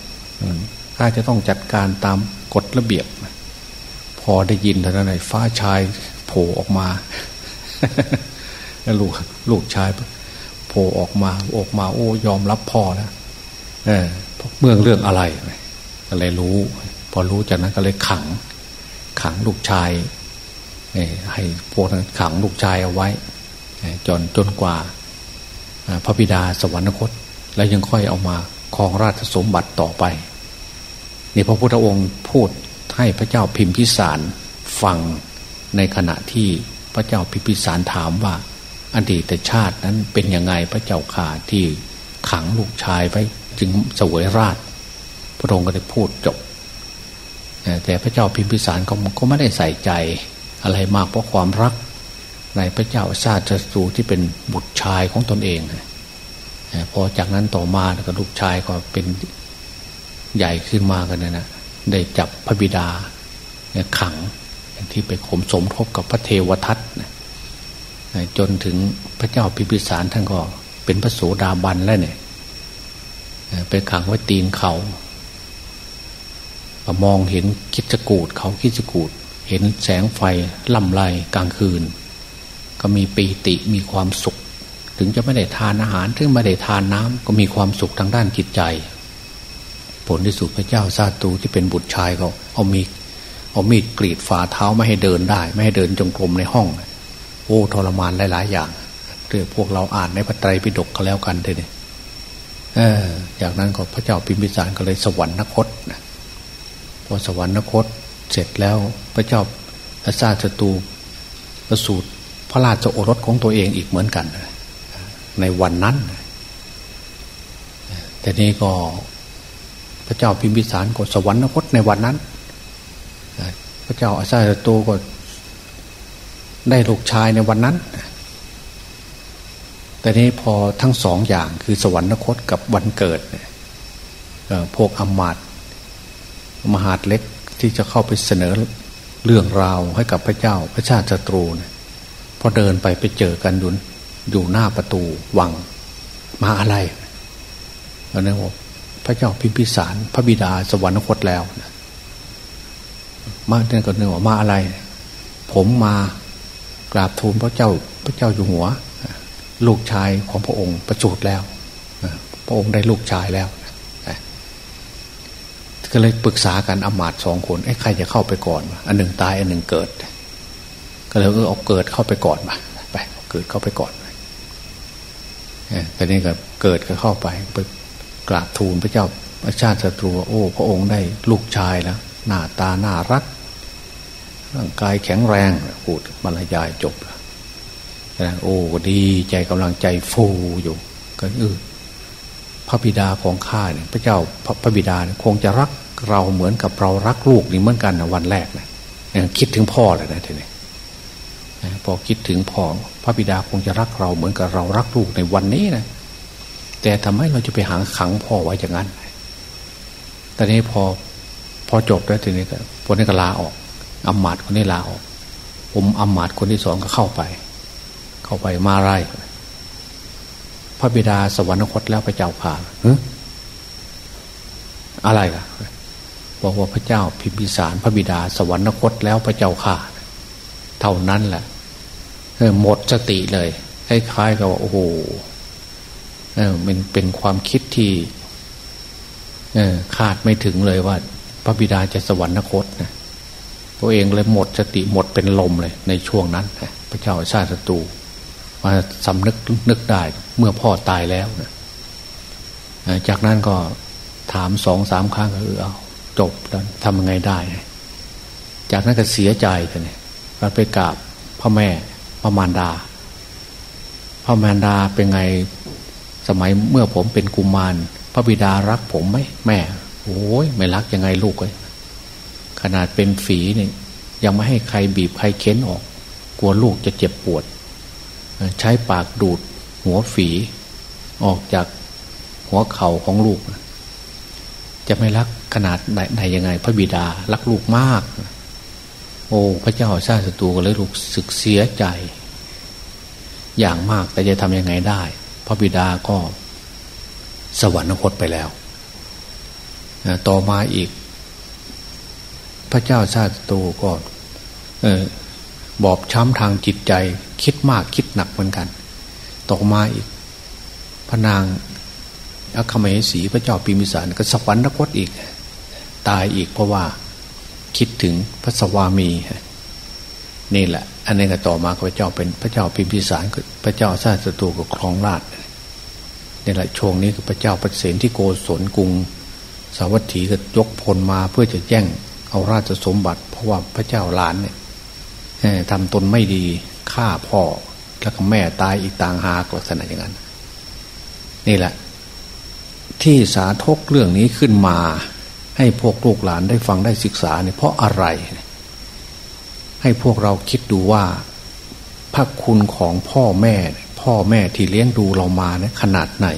ข้าจะต้องจัดการตามกฎระเบียบ พอได้ยินเท่านั้นฟ้าชายโผล่ออกมาลูกลูกชายโผล่ออกมาออกมา โอ้ยอมรับพ่อแล้วเออเมื่อเรื่องอะไรก็เลยรู้ พอรู้จากนั้นก็เลยขัง ขังลูกชายให้พวกนั้นขังลูกชายเอาไว้จนจนกว่า พระบิดาสวรรคต แล้วยังค่อยเอามาครองราชสมบัติต่อไปนี่พระพุทธองค์พูดให้พระเจ้าพิมพิสารฟังในขณะที่พระเจ้าพิมพิสารถามว่า อดีตชาตินั้นเป็นยังไงพระเจ้าข่าที่ขังลูกชายไว้จึงสวยราช พระองค์ก็ได้พูดจบ แต่พระเจ้าพิมพิสารก็ก็ไม่ได้ใส่ใจอะไรมากเพราะความรัก ในพระเจ้าชาติศัตรูที่เป็นบุตรชายของตนเองพอจากนั้นต่อมาก็ลูกชายก็เป็นใหญ่ขึ้นมากันนะนะได้จับพระบิดาขังที่ไปข่มสมทบกับพระเทวทัตจนถึงพระเจ้าพิพิสารท่านก็เป็นพระโสดาบันแล้วเนี่ยไปขังไว้ตีนเขามองเห็นคิดจกูดเขาคิดจกูด เห็นแสงไฟล่ำไรกลางคืน ก็มีปีติมีความสุข ถึงจะไม่ได้ทานอาหารถึงไม่ได้ทานน้ำก็มีความสุขทางด้านจิตใจ ผลที่สุดพระเจ้าซาตูที่เป็นบุตรชายเขาเอามีเอามีดกรีดฝ่าเท้าไม่ให้เดินได้ ไม่ให้เดินจงกรมในห้อง โอ้ทรมานหลาย ๆ อย่างเรื่องพวกเราอ่านในพระไตรปิฎกก็แล้วกันเลยเออจากนั้นก็พระเจ้าพิมพิสารก็เลยสวรรคตนะพอสวรรคตเสร็จแล้วพระเจ้าพระซาสตูประสูตร พระราชโอรสของตัวเองอีกเหมือนกัน ในวันนั้น แต่นี้ก็พระเจ้าพิมพิสารก็สวรรคตในวันนั้น พระเจ้าอาซาสตูก็ได้ลูกชายในวันนั้น แต่นี้พอทั้งสองอย่างคือสวรรคตกับวันเกิดพวกอมาตมหาดเล็กที่จะเข้าไปเสนอเรื่องราวให้กับพระเจ้าพระชาติศัตรูเนี่ย พอเดินไปไปเจอกันอยู่อยู่หน้าประตูวัง มาอะไรแล้วนี่บอกพระเจ้าพิมพิสารพระบิดาสวรรคตแล้วมาเนี่ยก็เนี่ยว่ามาอะไร ผมมากราบทูลพระเจ้าพระเจ้าอยู่หัว ลูกชายของพระองค์ประสูติแล้วพระองค์ได้ลูกชายแล้วก็เลยปรึกษากันอมาตสองคนไอ้ใครจะเข้าไปก่อน อันหนึ่งตายอันหนึ่งเกิด ก็เลยเออเอาเกิดเข้าไปก่อนมาไปเกิดเข้าไปก่อนแต่นี้ก็เกิดก็เข้าไปไปกราบทูลพระเจ้าพระชาติศัตรูโอ้พระองค์ได้ลูกชายแล้วหน้าตาน่ารักร่างกายแข็งแรงพูดบรรยายจบแล้วโอ้ดีใจกำลังใจฟูอยู่ก็เออพระบิดาของข้าเนี่ยพระเจ้าพระพระบิดาคงจะรักเราเหมือนกับเรารักลูกนี่เหมือนกันนะวันแรกนะคิดถึงพ่อเลยนะทีนี้ พอคิดถึงพ่อพระบิดาคงจะรักเราเหมือนกับเรารักลูกในวันนี้นะแต่ทำไมเราจะไปหาขังพ่อไว้อย่างนั้นตอนนี้พอพอจบแล้วทีนี้ก็คนนี้ก็ลาออกอำมาตย์คนนี้ลาออก ผมอำมาตย์คนที่สองก็เข้าไป เข้าไปมาไรพระบิดาสวรรคตแล้วพระเจ้าผ่านอะไรล่ะบอกว่าพระเจ้าพิมพิสารพระบิดาสวรรคตแล้วพระเจ้าข่า เท่านั้นแหละหมดสติเลยคล้ายๆกับว่าโอ้โหมันเป็นความคิดที่คาดไม่ถึงเลยว่า พระบิดาจะสวรรคตนะตัวเองเลยหมดสติหมดเป็นลมเลย ในช่วงนั้นพระเจ้าชาติศัตรูมาสำนึกนึกได้เมื่อพ่อตายแล้วนะจากนั้นก็ถามสองสามครั้งก็เออเอาจบแล้วทำยังไงได้ จากนั้นก็เสียใจกันเนี่ย เราไปกราบพ่อแม่พระมารดาพ่อมารดาเป็นไงสมัยเมื่อผมเป็นกุมาร พระบิดารักผมไหมแม่ โอ้ยไม่รักยังไงลูกเลยขนาดเป็นฝีเนี่ยยังไม่ให้ใครบีบใครเค้นออก กลัวลูกจะเจ็บปวด ใช้ปากดูดหัวฝี ออกจากหัวเข่าของลูก จะไม่รักขนาดไหนยังไง พระบิดารักลูกมาก โอ้พระเจ้าชาติศัตรูก็เลยลูกศึกเสียใจ อย่างมากแต่จะทำยังไงได้ พระบิดาก็สวรรคตไปแล้วต่อมาอีก พระเจ้าชาติศัตรูก็บอบช้ำทางจิตใจ คิดมากคิดหนักเหมือนกัน ต่อมาอีก พระนางอัคคเมสีพระเจ้าปิมิสารก็สวรรคตอีก ตายอีกเพราะว่า คิดถึงพระสวามี นี่แหละ อันนี้ก็ต่อมาพระเจ้าเป็นพระเจ้าปิมพิสารพระเจ้าชาติศัตรูกับครองราชนี่แหละช่วงนี้คือพระเจ้าปเสนที่โกศลกรุง สาวัตถีก็ยกพลมาเพื่อจะแย่งเอาราชสมบัติ เพราะว่าพระเจ้าหลานเนี่ยทำตนไม่ดีฆ่าพ่อแล้วก็แม่ตายอีกต่างหากลักษณะอย่างนั้น นี่แหละ ที่สาทกเรื่องนี้ขึ้นมา ให้พวกลูกหลานได้ฟังได้ศึกษาเนี่ยเพราะอะไร ให้พวกเราคิดดูว่าพระคุณของพ่อแม่ พ่อแม่ที่เลี้ยงดูเรามาเนี่ยขนาดไหน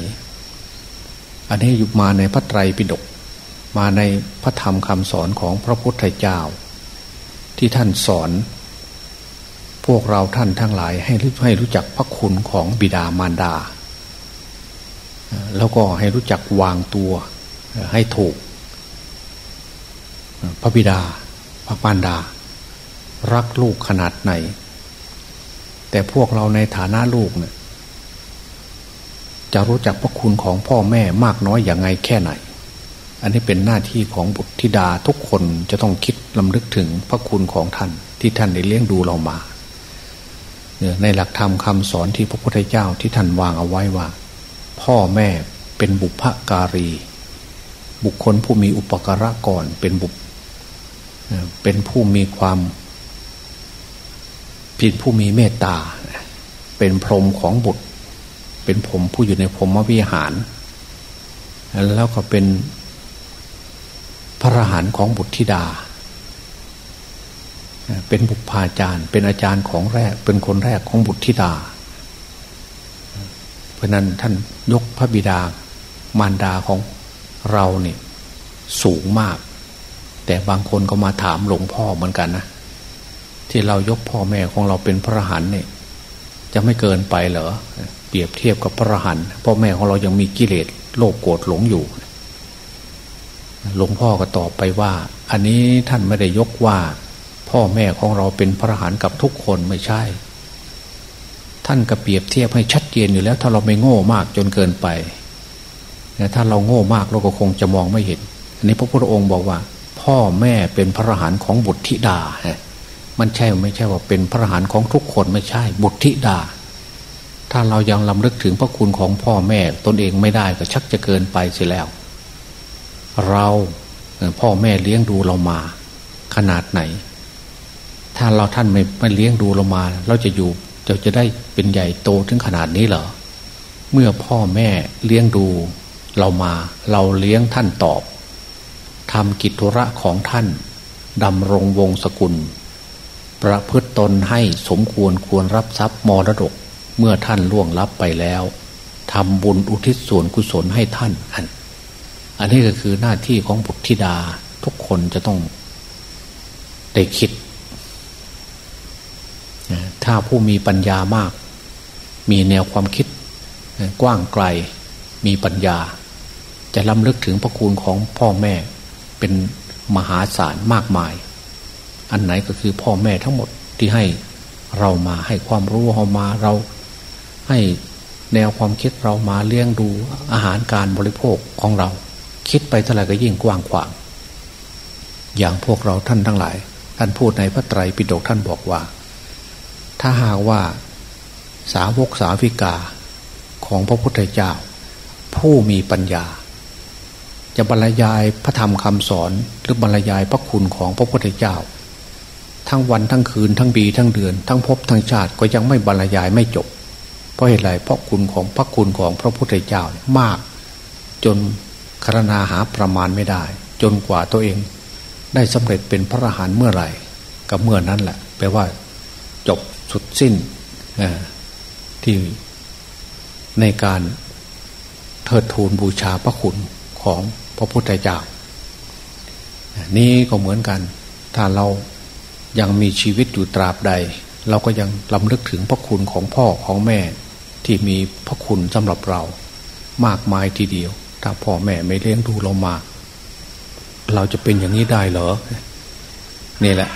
อันนี้อยู่มาในพระไตรปิฎกมาในพระธรรมคำสอนของพระพุทธเจ้า ที่ท่านสอน พวกเราท่านทั้งหลายให้ให้รู้จักพระคุณของบิดามารดา แล้วก็ให้รู้จักวางตัวให้ถูก พระบิดา พระมารดา รักลูกขนาดไหน แต่พวกเราในฐานะลูกเนี่ยจะรู้จักพระคุณของพ่อแม่มากน้อยอย่างไงแค่ไหน อันนี้เป็นหน้าที่ของบุตรธิดาทุกคนจะต้องคิดลำลึกถึงพระคุณของท่านที่ท่านได้เลี้ยงดูเรามา ในหลักธรรมคำสอนที่พระพุทธเจ้าที่ท่านวางเอาไว้ว่า พ่อแม่เป็นบุพการี บุคคลผู้มีอุปการะก่อนเป็นบุ เป็นผู้มีความผิดผู้มีเมตตา เป็นพรหมของบุตร เป็นผมผู้อยู่ในพรหมวิหาร แล้วก็เป็นพระรหันของบุตรธิดา เป็นบุพาจารย์ เป็นอาจารย์ของแรก เป็นคนแรกของบุตรธิดา เพราะนั้นท่านยกพระบิดามารดาของเราเนี่ยสูงมาก แต่บางคนก็มาถามหลวงพ่อเหมือนกันนะที่เรายกพ่อแม่ของเราเป็นพระหันเนี่ยจะไม่เกินไปเหรอเปรียบเทียบกับพระหันพ่อแม่ของเรายังมีกิเลสโลภโกรธหลงอยู่หลวงพ่อก็ตอบไปว่า อันนี้ท่านไม่ได้ยกว่า พ่อแม่ของเราเป็นพระหันกับทุกคนไม่ใช่ ท่านก็เปรียบเทียบให้ชัดเจนอยู่แล้ว ถ้าเราไม่โง่มากจนเกินไปถ้าเราโง่มากเราก็คงจะมองไม่เห็น อันนี้พระพุทธองค์บอกว่า พ่อแม่เป็นพระหันของบุตรธิดาฮะมันใช่ไม่ใช่ว่าเป็นพระหานของทุกคนไม่ใช่ บุตรธิดา ถ้าเรายังลำลึกถึงพระคุณของพ่อแม่ ตนเองไม่ได้ก็ชักจะเกินไปเสียแล้ว เราพ่อแม่เลี้ยงดูเรามา ขนาดไหน ถ้าเราท่านไม่ไม่เลี้ยงดูเรามา เราจะอยู่จะจะได้เป็นใหญ่โตถึงขนาดนี้เหรอเมื่อพ่อแม่เลี้ยงดูเรามา เราเลี้ยงท่านตอบ ทำกิจธุระของท่านดำรงวงศกุล ประพฤตตนให้สมควรควรรับทรัพย์มรดกเมื่อท่านล่วงลับไปแล้วทำบุญอุทิศส่วนกุศลให้ท่านอัน อันนี้ก็คือหน้าที่ของบุตรธิดาทุกคนจะต้องได้คิด ถ้าผู้มีปัญญามาก มีแนวความคิดกว้างไกลมีปัญญา จะล้ำลึกถึงพระคุณของพ่อแม่ เป็นมหาศาลมากมาย อันไหนก็คือพ่อแม่ทั้งหมดที่ให้เรามาให้ความรู้เรามาเรา ให้แนวความคิดเรามาเลี้ยงดูอาหารการบริโภคของเรา คิดไปเท่าไหร่ก็ยิ่งกว้างขวาง อย่างพวกเราท่านทั้งหลาย ท่านพูดในพระไตรปิฎกท่านบอกว่า ถ้าหากว่าสาวกสาวิกาของพระพุทธเจ้า ผู้มีปัญญา จะบรรยายพระธรรมคำสอนหรือบรรยายพระคุณของพระพุทธเจ้า ทั้งวันทั้งคืนทั้งปีทั้งเดือน ทั้งพบทั้งชาติก็ยังไม่บรรยายไม่จบ เพราะเหตุไรเพราะคุณของพระคุณของพระพุทธเจ้ามาก จนครณาหาประมาณไม่ได้ จนกว่าตัวเองได้สำเร็จเป็นพระอรหันต์เมื่อไหร่ก็เมื่อนั้นแหละแปลว่า จบสุดสิ้นที่ในการเทิดทูนบูชาพระคุณของ พระพุทธเจ้า นี่ก็เหมือนกัน ถ้าเรายังมีชีวิตอยู่ตราบใด เราก็ยังลำลึกถึงพระคุณของพ่อของแม่ที่มีพระคุณสำหรับเรา มากมายทีเดียว ถ้าพ่อแม่ไม่เลี้ยงดูเรามา เราจะเป็นอย่างนี้ได้เหรอ นี่แหละ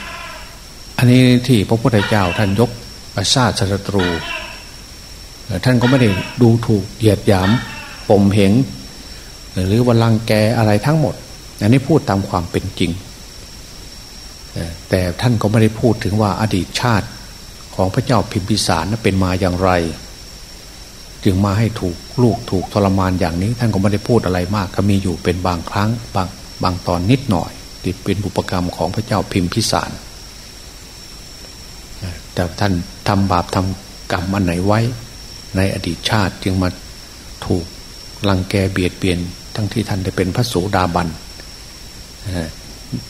อันนี้ที่พระพุทธเจ้าท่านยกประชาติศัตรู ท่านก็ไม่ได้ดูถูกเหยียดหยามปมเหง หรือว่าลังแกอะไรทั้งหมด อันนี้พูดตามความเป็นจริง แต่ท่านก็ไม่ได้พูดถึงว่าอดีตชาติของพระเจ้าพิมพิสารนั้นเป็นมาอย่างไร จึงมาให้ถูกลูกถูกทรมานอย่างนี้ ท่านก็ไม่ได้พูดอะไรมาก ก็มีอยู่เป็นบางครั้งบางบางตอนนิดหน่อยที่เป็นบุปกรรมของพระเจ้าพิมพิสารแต่ท่านทำบาปทำกรรมอันไหนไว้ ในอดีตชาติจึงมาถูกลังแกเบียดเบียน ทั้งที่ท่านได้เป็นพระโสดาบัน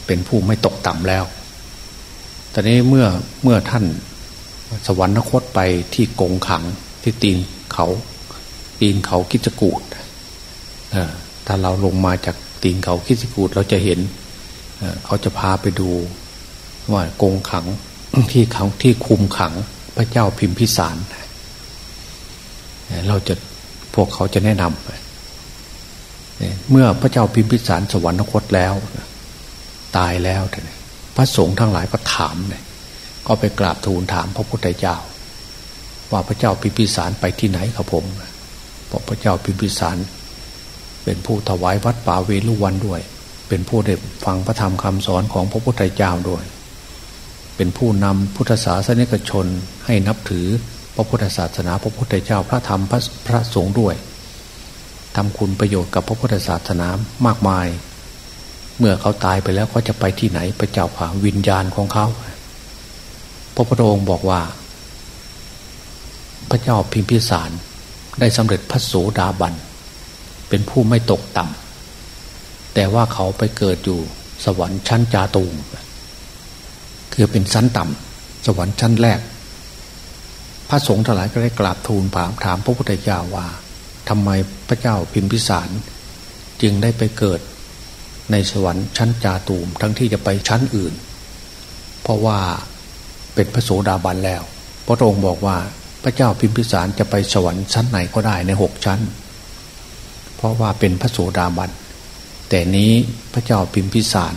เป็นผู้ไม่ตกต่ำแล้วตอนนี้เมื่อเมื่อท่านสวรรคตไปที่กงขังที่ตีนเขาตีนเขาคิจกูดถ้าเราลงมาจากตีนเขาคิจกูดเราจะเห็นเขาจะพาไปดูว่ากงขังที่ขังที่คุมขังพระเจ้าพิมพิสาร เราจะพวกเขาจะแนะนำ เมื่อพระเจ้าพิมพิสารสวรรคตแล้ว ตายแล้วพระสงฆ์ทั้งหลายก็ถามเลยก็ไปกราบทูลถามพระพุทธเจ้า ว่าพระเจ้าพิมพิสารไปที่ไหนครับผมเพราะพระเจ้าพิมพิสาร เป็นผู้ถวายวัดป่าเวลุวันด้วย เป็นผู้ได้ฟังพระธรรมคำสอนของพระพุทธเจ้าด้วย เป็นผู้นำพุทธศาสนิกชนให้นับถือพระพุทธศาสนาพระพุทธเจ้าพระธรรมพระพระสงฆ์ด้วย ทำคุณประโยชน์กับพระพุทธศาสนามากมาย เมื่อเขาตายไปแล้วเขาจะไปที่ไหนไปเจ้าผ่าวิญญาณของเขาพระพุทธองค์บอกว่า พระเจ้าพิมพิสารได้สำเร็จพระโสดาบัน เป็นผู้ไม่ตกต่ำแต่ว่าเขาไปเกิดอยู่สวรรค์ชั้นจาตูมคือเป็นชั้นต่ำสวรรค์ชั้นแรก พระสงฆ์ทั้งหลายก็ได้กราบทูลถามถามพระพุทธเจ้าว่า ทำไมพระเจ้าพิมพิสาร จึงได้ไปเกิดในสวรรค์ชั้นจาตูมทั้งที่จะไปชั้นอื่น เพราะว่าเป็นพระโสดาบันแล้ว พระองค์บอกว่าพระเจ้าพิมพิสารจะไปสวรรค์ชั้นไหนก็ได้ในหกชั้น เพราะว่าเป็นพระโสดาบันแต่นี้พระเจ้าพิมพิสาร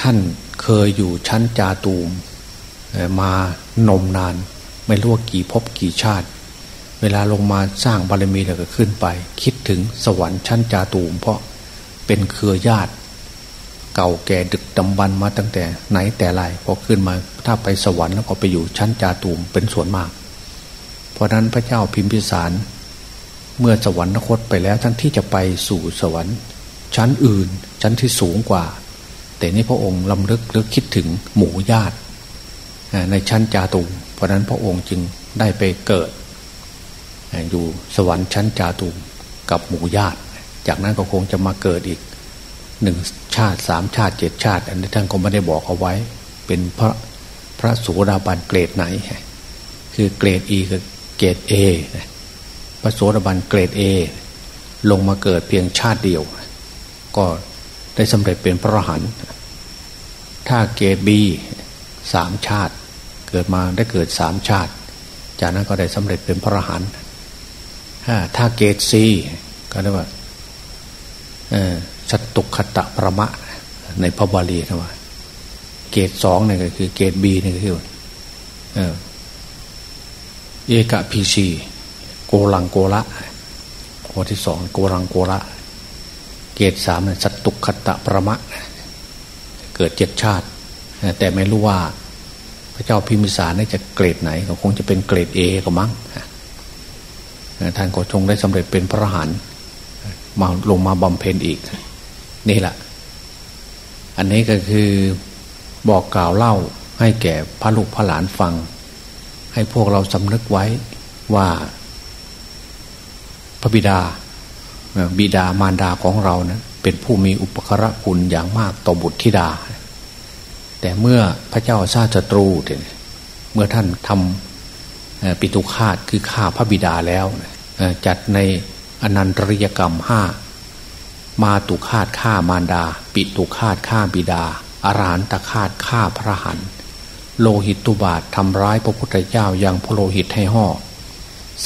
ท่านเคยอยู่ชั้นจาตูมมานมนาน ไม่รู้ว่ากี่พบกี่ชาติ เวลาลงมาสร้างบารมีแล้วก็ขึ้นไป คิดถึงสวรรค์ชั้นจาตูม เพราะเป็นเครือญาติ เก่าแก่ดึกดำบรรมาตั้งแต่ไหนแต่ไรพอขึ้นมาถ้าไปสวรรค์แล้วก็ไปอยู่ชั้นจาตูมเป็นส่วนมาก เพราะนั้นพระเจ้าพิมพิสารเมื่อสวรรคตไปแล้วท่านที่จะไปสู่สวรรค์ ชั้นอื่นชั้นที่สูงกว่า แต่นี้พระองค์ลำลึกหรือคิดถึงหมู่ญาติในชั้นจาตุมเพราะนั้นพระองค์จึงได้ไปเกิด อยู่สวรรค์ชั้นจาตุมกับหมู่ญาติ จากนั้นก็คงจะมาเกิดอีกหนึ่งชาติสามชาติเจ็ดชาติ อันนี้ท่านก็ไม่ได้บอกเอาไว้ เป็นพระพระสุดาบันเกรดไหน คือเกรดอีกับเกรดเอพระโสดาบันเกรดเอลงมาเกิดเพียงชาติเดียว ก็ได้สำเร็จเป็นพระอรหันต์ถ้าเกรดบีสามชาติ เกิดมาได้เกิดสามชาติ จากนั้นก็ได้สำเร็จเป็นพระอรหันต์ ถ้าเกรดซีก็เรียกว่าสัตุคตะประมะ ในพระบาลีนะว่า เกรดสองเนี่ยก็คือ เกรดบีนี่ก็คือเอกพีซีโกลังโกละข้อที่สองโกลังโกละ เกตสามเนี่ยสัตตุคตะประมะ เกิดเจ็ดชาติ แต่ไม่รู้ว่า พระเจ้าพิมิสารนี่จะเกรดไหนก็คงจะเป็นเกรดเอก็มั้ง ท่านก็ชงได้สำเร็จเป็นพระหันมาลงมาบำเพ็ญอีก นี่แหละ อันนี้ก็คือบอกกล่าวเล่าให้แก่พระลูกพระหลานฟัง ให้พวกเราสำนึกไว้ว่า พระบิดา บิดามารดาของเรานะเป็นผู้มีอุปกระคุณอย่างมากต่อบุตรธิดา แต่เมื่อพระเจ้าชาติศัตรูเมื่อท่านทำ ปิตุคาตคือฆ่าพระบิดาแล้วจัดในอนันตริยกรรมห้ามาตุคาตฆ่ามารดา ปิตุคาตฆ่าบิดา อารานตคาตฆ่าพระหันโลหิตตุบาททำร้ายพระพุทธเจ้าอย่างพระโลหิตให้ห่อ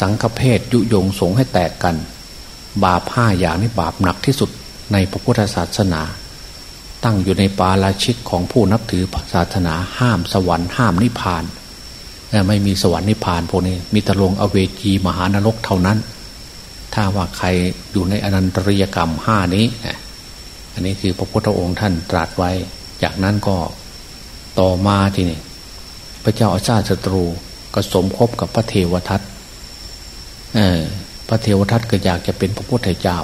สังฆเพศยุยงสงให้แตกกัน บาปห้าอย่างนี้บาปหนักที่สุดในพระพุทธศาสนา ตั้งอยู่ในปาราชิกของผู้นับถือศาสนาห้ามสวรรค์ห้ามนิพพาน ไม่มีสวรรค์นิพพานพวกนี้ มีตะลงอเวจีมหานรกเท่านั้น ถ้าว่าใครอยู่ในอนันตริยกรรมห้านี้อันนี้คือพระพุทธองค์ท่านตรัสไว้ จากนั้นก็ต่อมาทีนี้พระเจ้าอาชาติศัตรูก็สมคบกับพระเทวทัตพระเทวทัตก็อยากจะเป็นพระพุทธเจ้า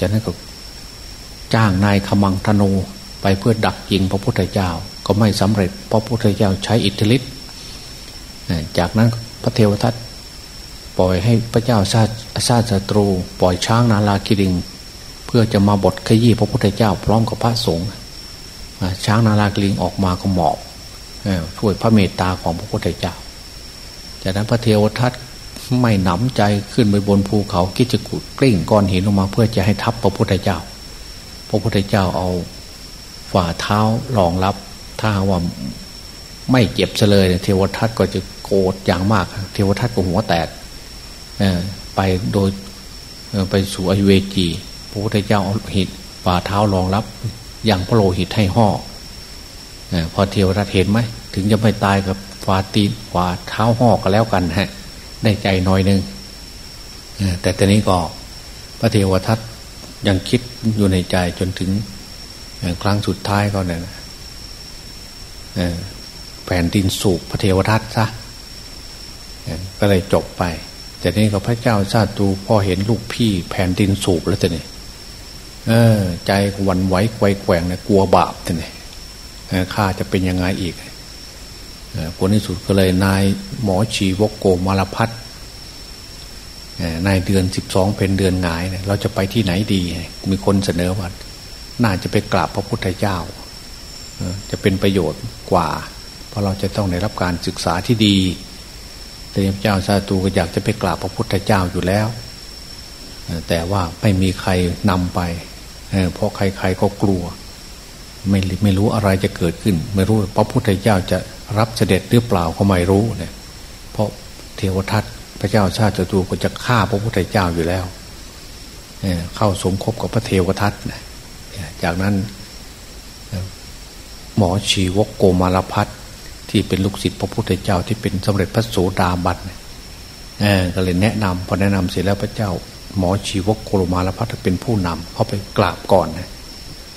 จากนั้นก็จ้างนายขมังธนูไปเพื่อดักยิงพระพุทธเจ้า ก็ไม่สำเร็จพระพุทธเจ้าใช้อิทธิฤทธิ์ จากนั้นพระเทวทัตปล่อยให้พระเจ้าชาติชาติศัตรู ปล่อยช้างนาลาคิริง เพื่อจะมาบดขยี้พระพุทธเจ้าพร้อมกับพระสงฆ์ช้างนาลาคิริงออกมาก็หมอบช่วยพระเมตตาของพระพุทธเจ้า จากนั้นพระเทวทัตไม่หนำใจขึ้นไปบนภูเขาคิจกุดกลิ้งก้อนหินลงมาเพื่อจะให้ทับพระพุทธเจ้า พระพุทธเจ้าเอาฝ่าเท้ารองรับ ถ้าว่าไม่เจ็บเลยเทวทัตก็จะ โกรธอย่างมาก เทวทัตก็หัวแตกไปโดยไปสู่อยุเวจีพระพุทธเจ้าเอาหินฝ่าเท้ารองรับ อย่างพระโลหิตให้ห่อพอเทวทัตเห็นไหมถึงจะไม่ตายกับฝ่าตีนฝ่าเท้าห่อก็แล้วกันฮะ ได้ใจน้อยหนึ่งแต่ตอนนี้ก็พระเทวทัตยังคิดอยู่ในใจจนถึงครั้งสุดท้ายก็เนี่ยแผ่นดินสูบพระเทวทัตซะ ก็เลยจบไป แต่นี้ก็พระเจ้าชาตูพอเห็นลูกพี่แผ่นดินสูบแล้วแต่นี่เออ ใจวันไหวไกวแกว่งเนี่ยกลัวบาปแต่นี่ข้าจะเป็นยังไงอีกผลที่สุดก็เลยนายหมอชีวกโกมารพัฒในเดือนสิบสองเป็นเดือนงายเนี่ยเราจะไปที่ไหนดี มีคนเสนอว่าน่าจะไปกราบพระพุทธเจ้า จะเป็นประโยชน์กว่า เพราะเราจะต้องได้รับการศึกษาที่ดี แต่พเจ้าชาตูก็อยากจะไปกราบพระพุทธเจ้าอยู่แล้ว แต่ว่าไม่มีใครนำไปเพราะใครๆก็กลัว ไม่ไม่รู้อะไรจะเกิดขึ้น ไม่รู้พระพุทธเจ้าจะรับเสด็จหรือเปล่าก็ไม่รู้เนี่ยเพราะเทวทัตพระเจ้าชาติจตุก็จะฆ่าพระพุทธเจ้าอยู่แล้วเข้าสมคบกับพระเทวทัตนะจากนั้นหมอชีวกโกมารพัฒ ที่เป็นลูกศิษย์พระพุทธเจ้าที่เป็นสำเร็จพระโสดาบันก็เลยแนะนำพอแนะนำเสร็จแล้วพระเจ้า หมอชีวกโกมารพัฒเป็นผู้นำเขาไปกราบก่อนนะ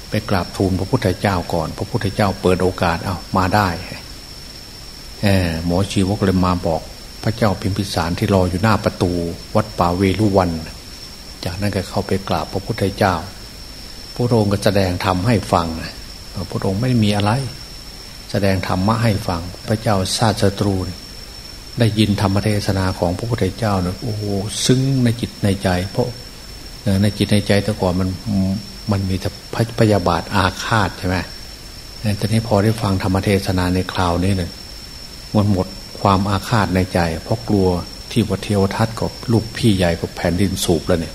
ไปกราบทูลพระพุทธเจ้าก่อน พระพุทธเจ้าเปิดโอกาสเอามาได้หมอชีวกเลยมาบอก พระเจ้าพิมพิสารที่รออยู่หน้าประตู วัดป่าเวลุวัน จากนั้นก็เข้าไปกราบพระพุทธเจ้าพระองค์ก็แสดงธรรมให้ฟังพระองค์ไม่มีอะไร แสดงธรรมะให้ฟัง พระเจ้าชาติศัตรู ได้ยินธรรมเทศนาของพระพุทธเจ้าเนี่ยโอ้โหซึ้งในจิตในใจ เพราะในจิตในใจแต่ก่อนมันมันมีแต่พยาบาทอาฆาตใช่ไหมแต่นี้พอได้ฟังธรรมเทศนาในคราวนี้เนี่ยมันหมดความอาฆาตในใจ เพราะกลัวที่วัดเทวทัตกับลูกพี่ใหญ่กับแผ่นดินสูบแล้วเนี่ย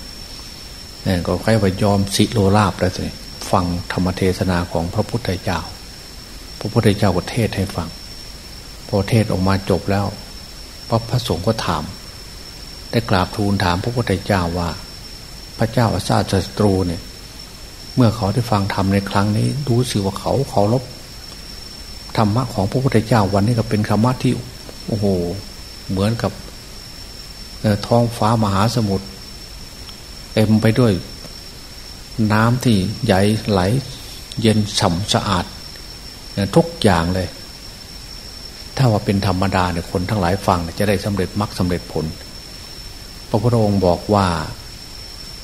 ก็ใครว่ายอมสิโลลาบแล้วสิฟังธรรมเทศนาของพระพุทธเจ้า ระพุทธเจ้าก็เทศให้ฟัง พอเทศออกมาจบแล้วพระพระสงฆ์ก็ถาม ได้กราบทูลถามพระพุทธเจ้าว่า พระเจ้าอาซาศัตรูเนี่ย เมื่อเขาได้ฟังธรรมในครั้งนี้รู้สึกว่าเขาเคารพธรรมะของพระพุทธเจ้าวันนี้ก็เป็นธรรมะที่โอ้โห เหมือนกับท้องฟ้ามหาสมุทรเต็มไปด้วย น้ำที่ใหญ่ไหล เย็นฉ่ำสะอาด ทุกอย่างเลย ถ้าว่าเป็นธรรมดาเนี่ยคนทั้งหลายฟังจะได้สำเร็จมรรคสาเร็จผล พระพุทธองค์บอกว่า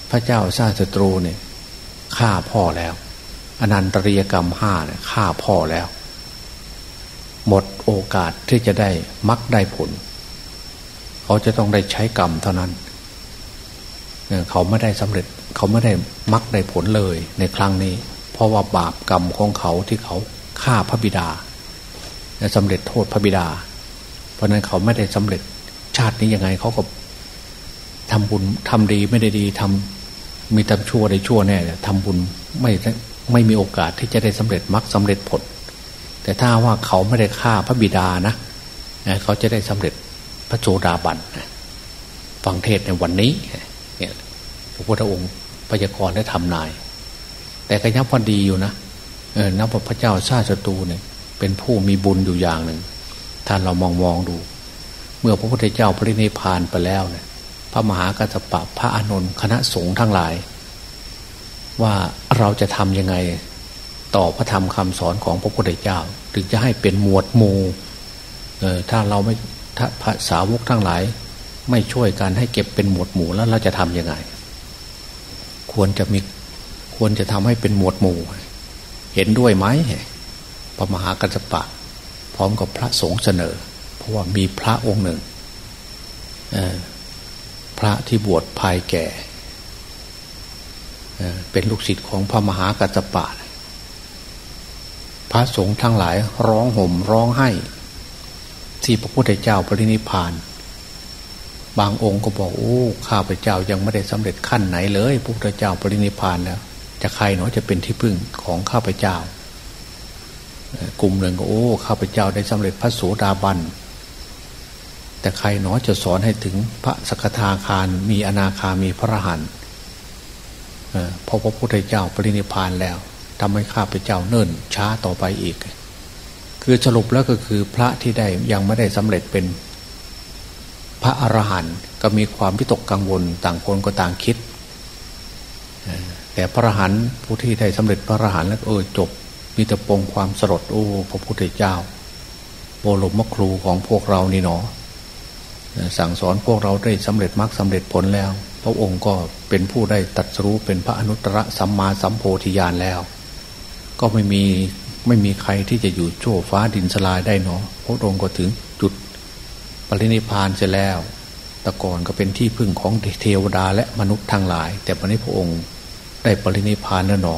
พระเจ้าชาติศัตรูเนี่ยฆ่าพ่อแล้วอนันตริยกรรมห้าเนี่ยฆ่าพ่อแล้ว หมดโอกาสที่จะได้มักได้ผล เขาจะต้องได้ใช้กรรมเท่านั้น เขาไม่ได้สำเร็จเขาไม่ได้มักได้ผลเลยในครั้งนี้ เพราะว่าบาปกรรมของเขาที่เขา ฆ่าพระบิดาและสำเร็จโทษพระบิดา เพราะนั้นเขาไม่ได้สำเร็จชาตินี้ยังไงเขาก็ทำบุญทำดีไม่ได้ดีทำมีทำชั่วได้ชั่วแน่ทำบุญไม่ไม่มีโอกาสที่จะได้สำเร็จมรรคสาเร็จผล แต่ถ้าว่าเขาไม่ได้ฆ่าพระบิดานะเขาจะได้สำเร็จพระโสดาบันฟังเทศในวันนี้เนี่ยพระพุทธองค์พยากรณ์ได้ทำนาย แต่ก็ยังพอดีอยู่นะ นับว่าพระเจ้าชาติศัตรูเนี่ย เป็นผู้มีบุญอยู่อย่างหนึ่งท่านเรามองมองดู เมื่อพระพุทธเจ้าพระนิพพานไปแล้วเนี่ย พระมหากัสปะพระอานนท์คณะสงฆ์ทั้งหลาย ว่าเราจะทำยังไง ต่อพระธรรมคำสอนของพระพุทธเจ้า ถึงจะให้เป็นหมวดหมู่ถ้าเราไม่ถ้าภาษาวกทั้งหลาย ไม่ช่วยกันให้เก็บเป็นหมวดหมู่แล้วเราจะทำยังไง ควรจะมีควรจะทำให้เป็นหมวดหมู่ เห็นด้วยไหมพระมหากัสปะ พร้อมกับพระสงฆ์เสนอ เพราะว่ามีพระองค์หนึ่งพระที่บวชภายแก่เป็นลูกศิษย์ของพระมหากัสปะ พระสงฆ์ทั้งหลายร้องห่มร้องไห้ ที่พระพุทธเจ้าปรินิพาน บางองค์ก็บอกโอ้ข้าพเจ้ายังไม่ได้สำเร็จขั้นไหนเลยพระพุทธเจ้าปรินิพานแล้ว จะใครเนาะจะเป็นที่พึ่งของข้าพเจ้ากลุ่มหนึ่งก็โอ้ข้าพเจ้าได้สำเร็จพระโสดาบัน แต่ใครเนาะจะสอนให้ถึงพระสกทาคารมีอนาคามีพระรหันต์เพราะพระพุทธเจ้าปรินิพานแล้วทำให้ข้าพเจ้าเนิ่นช้าต่อไปอีก คือสรุปแล้วก็คือพระที่ได้ยังไม่ได้สำเร็จเป็นพระอรหันต์ก็มีความพิตกกังวลต่างคนก็ต่างคิด แต่พระอรหันต์ผู้ที่ได้สำเร็จพระอรหันต์แล้วเออจบ มีแต่ปงความสลดโอ้พระพุทธเจ้าโบรมครูของพวกเรานี่หนอสั่งสอนพวกเราได้สำเร็จมรรคสาเร็จผลแล้ว พระองค์ก็เป็นผู้ได้ตัดสู้เป็นพระอนุตตรสัมมาสัมโพธิญาณแล้ว ก็ไม่มีไม่มีใครที่จะอยู่โชว์ฟ้าดินสลายได้เนาะพระองค์ก็ถึงจุดปรินิพานเสร็จแล้ว แต่ก่อนก็เป็นที่พึ่งของเทวดาและมนุษย์ทั้งหลาย แต่วันนี้พระองค์ได้ปรินิพานแล้วหนอ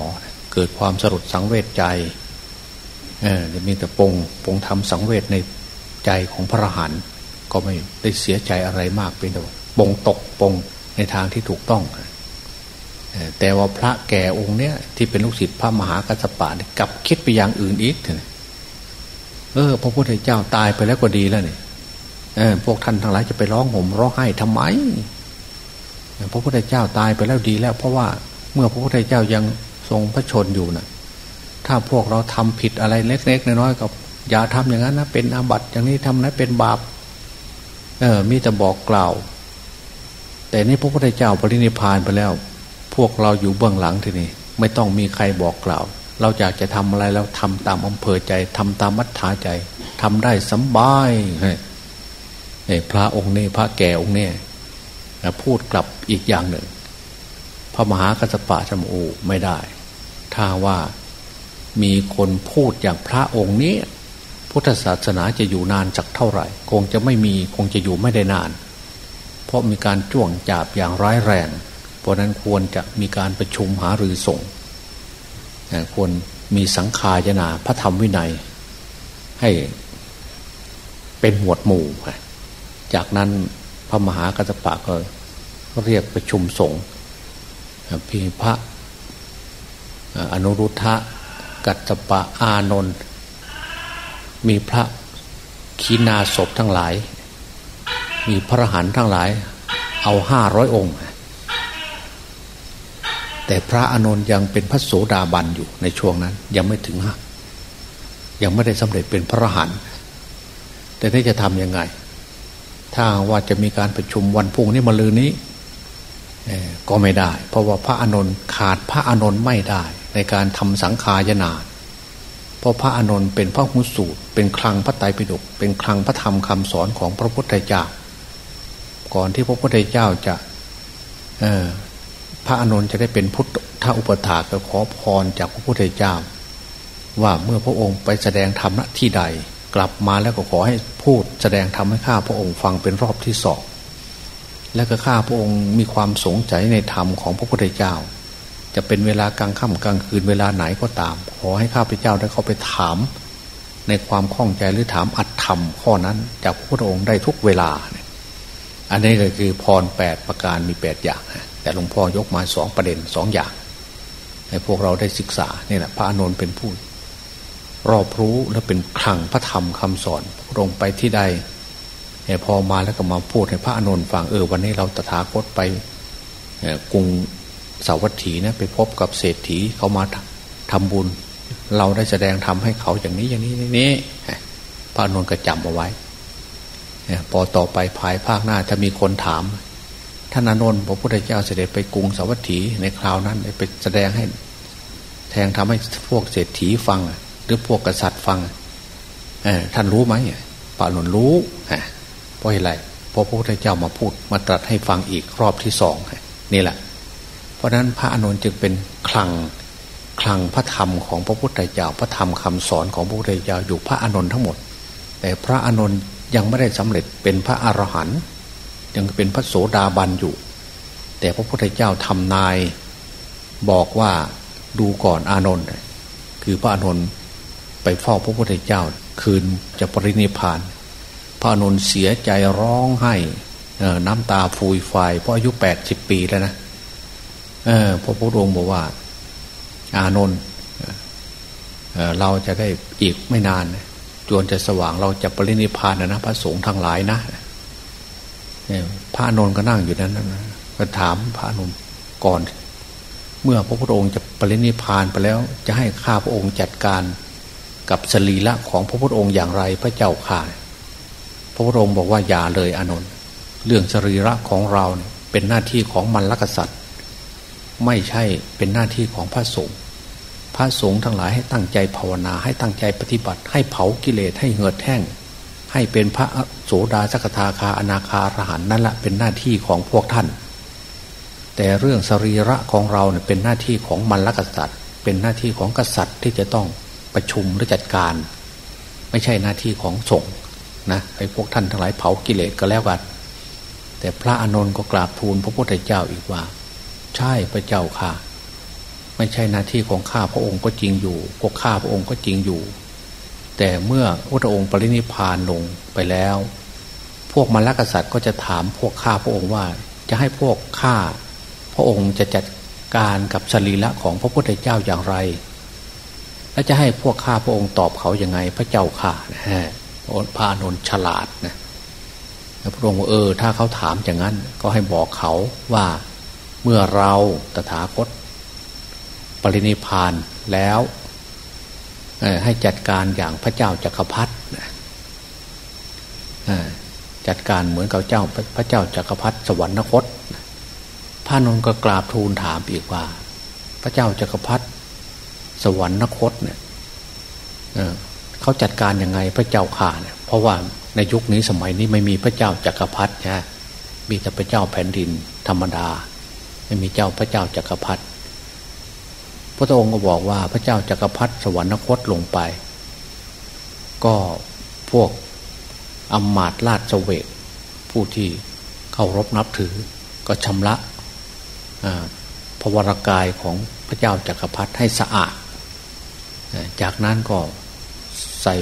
เกิดความสลดสังเวชใจเออจะมีแต่ปงปงทำสังเวชในใจของพระหันก็ไม่ได้เสียใจอะไรมากเป็นแต่ปงตกปงในทางที่ถูกต้องแต่ว่าพระแก่องค์เนี้ยที่เป็นลูกศิษย์พระมหากัสปะกลับคิดไปอย่างอื่นอีกเออพระพุทธเจ้าตายไปแล้วก็ดีแล้วเนี่ย พวกท่านทั้งหลายจะไปร้องห่มร้องไห้ทำไมพระพุทธเจ้าตายไปแล้วดีแล้ว เพราะว่าเมื่อพระพุทธเจ้ายังทรงพระชนอยู่นะ่ะ ถ้าพวกเราทำผิดอะไรเล็กๆน้อยๆกับอย่าทำอย่างนั้นนะเป็นอาบัติอย่างนี้ทำนั้นเป็นบาป เออ มีแต่บอกกล่าว แต่นี่พระพุทธเจ้าปรินิพานไปแล้ว พวกเราอยู่เบื้องหลังทีนี้ไม่ต้องมีใครบอกกล่าว เราอยากจะทำอะไรแล้วทำตามอำเภอใจทำตามมัธยาใจทำได้สบายเนี่ย พระองค์นี้พระแก่องค์นี้พูดกลับอีกอย่างหนึ่ง พระมหากัสปะธรรมโอไม่ได้ ถ้าว่ามีคนพูดอย่างพระองค์นี้ พุทธศาสนาจะอยู่นานสักเท่าไหร่ คงจะไม่มีคงจะอยู่ไม่ได้นาน เพราะมีการจ้วงจาบอย่างร้ายแรง เพราะนั้นควรจะมีการประชุมหารือส่งควรมีสังขายนาพระธรรมวินัย ให้เป็นหมวดหมู่ จากนั้นพระมหากัสปะก็เรียกประชุมสงฆ์พีพระอนุรุทธะกัตปะอานนท์มีพระขีณาศพทั้งหลาย มีพระหันทั้งหลาย เอาห้าร้อยองค์ แต่พระอานนท์ยังเป็นพระโสดาบันอยู่ในช่วงนั้น ยังไม่ถึงฮะยังไม่ได้สำเร็จเป็นพระหันแต่นี่จะทำยังไง ถ้าว่าจะมีการประชุมวันพุ่งนี้มาลือนี้ก็ไม่ได้ เพราะว่าพระอานนท์ขาดพระอานนท์ไม่ได้ ในการทำสังขายนาเพราะพระอานนท์เป็นพระหุสูตร เป็นคลังพระไตรปิฎกเป็นคลังพระธรรมคำสอนของพระพุทธเจ้า ก่อนที่พระพุทธเจ้าจะพระอานนท์จะได้เป็นพุทธอุปถาก็ขอพรจากพระพุทธเจ้า ว่าเมื่อพระองค์ไปแสดงธรรมณที่ใด กลับมาแล้วก็ขอให้พูดแสดงธรรมให้ข้าพระองค์ฟังเป็นรอบที่สองและก็ข้าพระองค์มีความสงใจในธรรมของพระพุทธเจ้า จะเป็นเวลากลางค่ำกลางคืนเวลาไหนก็ตาม ขอให้ข้าพเจ้าได้เข้าไปถาม ในความข้องใจหรือถามอัตธรรมข้อนั้นจากพระพุทธองค์ได้ทุกเวลา อันนี้ก็คือพรแปดประการมีแปดอย่าง แต่หลวงพ่อยกมาสองประเด็นสองอย่าง ให้พวกเราได้ศึกษานี่แหละพระอนุนเป็นผู้ รอบรู้และเป็นคลังพระธรรมคำสอนพระองค์ไปที่ใดพอมาแล้วก็มาพูดให้พระอนุนฟังเออวันนี้เราตถาคตไปกรุงสาวัตถีนะไปพบกับเศรษฐีเขามาทำบุญ เราได้แสดงทำให้เขาอย่างนี้อย่างนี้นี้พระอนุนก็จำเอาไว้พอต่อไปภายภาคหน้าถ้ามีคนถามท่านอนุนพระพุทธเจ้าเสด็จไปกรุงสาวัตถีในคราวนั้นไปแสดงให้ แทงทำให้พวกเศรษฐีฟัง หรือพวกกษัตริย์ฟังท่านรู้ไหมพระอนุนรู้เพราะอะไรเพราะพระพุทธเจ้ามาพูดมาตรัสให้ฟังอีกรอบที่สองนี่แหละ เพราะนั้นพระอนุนจึงเป็นคลังคลังพระธรรมของพระพุทธเจ้าพระธรรมคำสอนของพระพุทธเจ้าอยู่พระอนุนทั้งหมด แต่พระอนุนยังไม่ได้สำเร็จเป็นพระอรหันต์ยังเป็นพระโสดาบันอยู่ แต่พระพุทธเจ้าทำนายบอกว่าดูก่อนอานนท์คือพระอานนท์ ไปเฝ้าพระพุทธเจ้า คืนจะปรินิพาน พระนนเสียใจร้องไห้น้ำตาฟูยไฟเพราะอายุแปดสิบปีแล้วนะพระพุทธองค์บอกว่า อานนท์เราจะได้อีกไม่นานจวนจะสว่างเราจะปรินิพานนะพระสงฆ์ทั้งหลายนะพระอนุนก็นั่งอยู่นั้นก็ถามพระอนุนก่อน เมื่อพระพุทธองค์จะปรินิพานไปแล้ว จะให้ข้าพระองค์จัดการ กับสรีระของพระพุทธองค์อย่างไรพระเจ้าข่าพระพุทธองค์บอกว่าอย่าเลยอานนท์เรื่องสรีระของเราเป็นหน้าที่ของมันลกษัตริย์ ไม่ใช่เป็นหน้าที่ของพระสงฆ์พระสงฆ์ทั้งหลายให้ตั้งใจภาวนาให้ตั้งใจปฏิบัติ ให้เผากิเลสให้เหือดแห้งให้เป็นพระโสดาสกทาคาอนาคาอรหันนั่นแหละเป็นหน้าที่ของพวกท่าน แต่เรื่องสรีระของเราเนี่ยเป็นหน้าที่ของมันลกษัตริย์ เป็นหน้าที่ของกษัตริย์ที่จะต้อง ประชุมหรือจัดการ ไม่ใช่หน้าที่ของสงฆ์นะไอ้พวกท่านทั้งหลายเผากิเลสก็แล้วกัน แต่พระอานนท์ก็กราบทูลพระพุทธเจ้าอีกว่า ใช่พระเจ้าค่ะ ไม่ใช่หน้าที่ของข้าพระองค์ก็จริงอยู่ พวกข้าพระองค์ก็จริงอยู่ แต่เมื่อพระองค์ปรินิพานลงไปแล้ว พวกมรรคษัตริย์ก็จะถามพวกข้าพระองค์ว่า จะให้พวกข้าพระองค์จะจัดการกับสรีระของพระพุทธเจ้าอย่างไร และจะให้พวกข้าพระองค์ตอบเขาอย่างไง พระเจ้าค่ะนะฮะพระอนุนฉลาดนะพระองค์เออ ถ้าเขาถามอย่างนั้น ก็ให้บอกเขาว่าเมื่อเราตถาคต ปรินิพานแล้วให้จัดการอย่างพระเจ้าจักรพรรดิจัดการเหมือนกับเจ้าพระเจ้าจักรพรรดิสวรรคตพระนนท์ก็กราบทูลถามอีกว่า พระเจ้าจักรพรรดิ สวรรคตเนี่ยเขาจัดการยังไงพระเจ้าข่าเนี่ยเพราะว่าในยุคนี้สมัยนี้ไม่มีพระเจ้าจักรพรรดินะมีแต่พระเจ้าแผ่นดินธรรมดา ไม่มีเจ้าพระเจ้าจักรพรรดิพระองค์ก็บอกว่าพระเจ้าจักรพรรดิสวรรคตลงไป ก็พวกอมมาตราชเวกผู้ที่เคารพนับถือก็ชำระพระวรากายของพระเจ้าจักรพรรดิให้สะอาด จากนั้นก็ใส่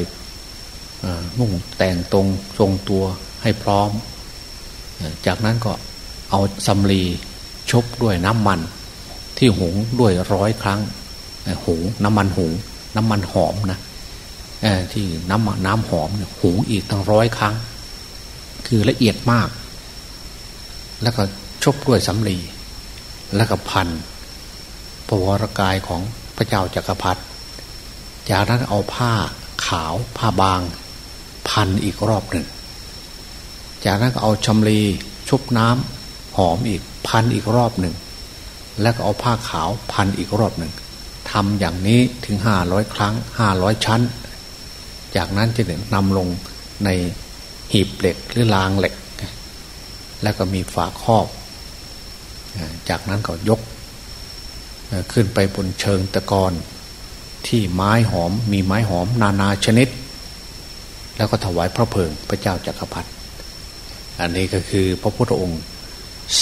นุ่งแต่งตรงทรงตัวให้พร้อม จากนั้นก็เอาสำลีชบด้วยน้ำมัน ที่หุงด้วยร้อยครั้งหุงน้ำมันหุงน้ำมันหอมนะที่น้ำน้ำหอมหุงอีกตั้งร้อยครั้ง คือละเอียดมาก แล้วก็ชบด้วยสำลีแล้วก็พันพระวรกายของพระเจ้าจากักรพรรดิ จากนั้นเอาผ้าขาวผ้าบาง พันอีกรอบหนึ่ง จากนั้นก็เอาชำลีชุบน้ำหอมอีกพันอีกรอบหนึ่ง แล้วก็เอาผ้าขาวพันอีกรอบหนึ่งทำอย่างนี้ถึงห้าร้อยครั้งห้าร้อยชั้น จากนั้นจะถึงนำลงในหีบเหล็กหรือรางเหล็ก แล้วก็มีฝาครอบ จากนั้นก็ยก ขึ้นไปบนเชิงตะกอน ที่ไม้หอมมีไม้หอมนานาชนิด แล้วก็ถวายพระเพลิงพระเจ้าจากักรพรรดิอันนี้ก็คือพระพุทธองค์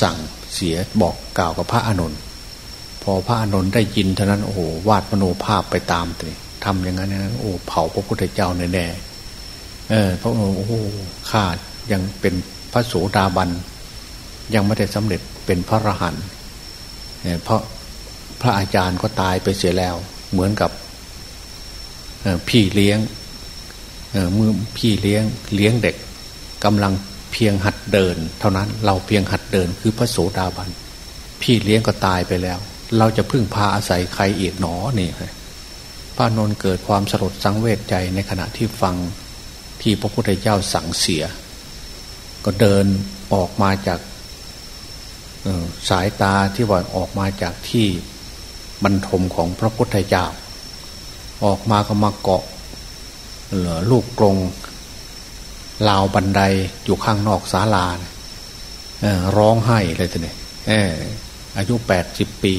สั่งเสียบอกกล่าวกับพระอานนท์พอพระอานนท์ได้ยินเท่านั้นโอ้โหวาดมโนภาพไปตามเลยทำอย่างนั้นนะโอ้เผาพระพุทธเจ้าแน่ๆเออพระองค์โอ้ข้ายังเป็นพระโสดาบันยังไม่ได้สำเร็จเป็นพระอรหันต์เพราะพระอาจารย์ก็ตายไปเสียแล้ว เหมือนกับ พี่เลี้ยงมือพี่เลี้ยงเลี้ยงเด็กกำลังเพียงหัดเดิน เท่านั้นเราเพียงหัดเดินคือพระโสดาบัน พี่เลี้ยงก็ตายไปแล้ว เราจะพึ่งพาอาศัยใครอีกหนอนี่พระนนเกิดความสลดสังเวชใจในขณะที่ฟังที่พระพุทธเจ้าสั่งเสีย ก็เดินออกมาจากสายตาที่ว่าออกมาจากที่บรรทมของพระพุทธเจ้า ออกมาก็มาเกาะเหลือลูกกรงลาวบันไดอยู่ข้างนอกศาลาร้องไห้เลยทีนี้อายุแปดสิบปี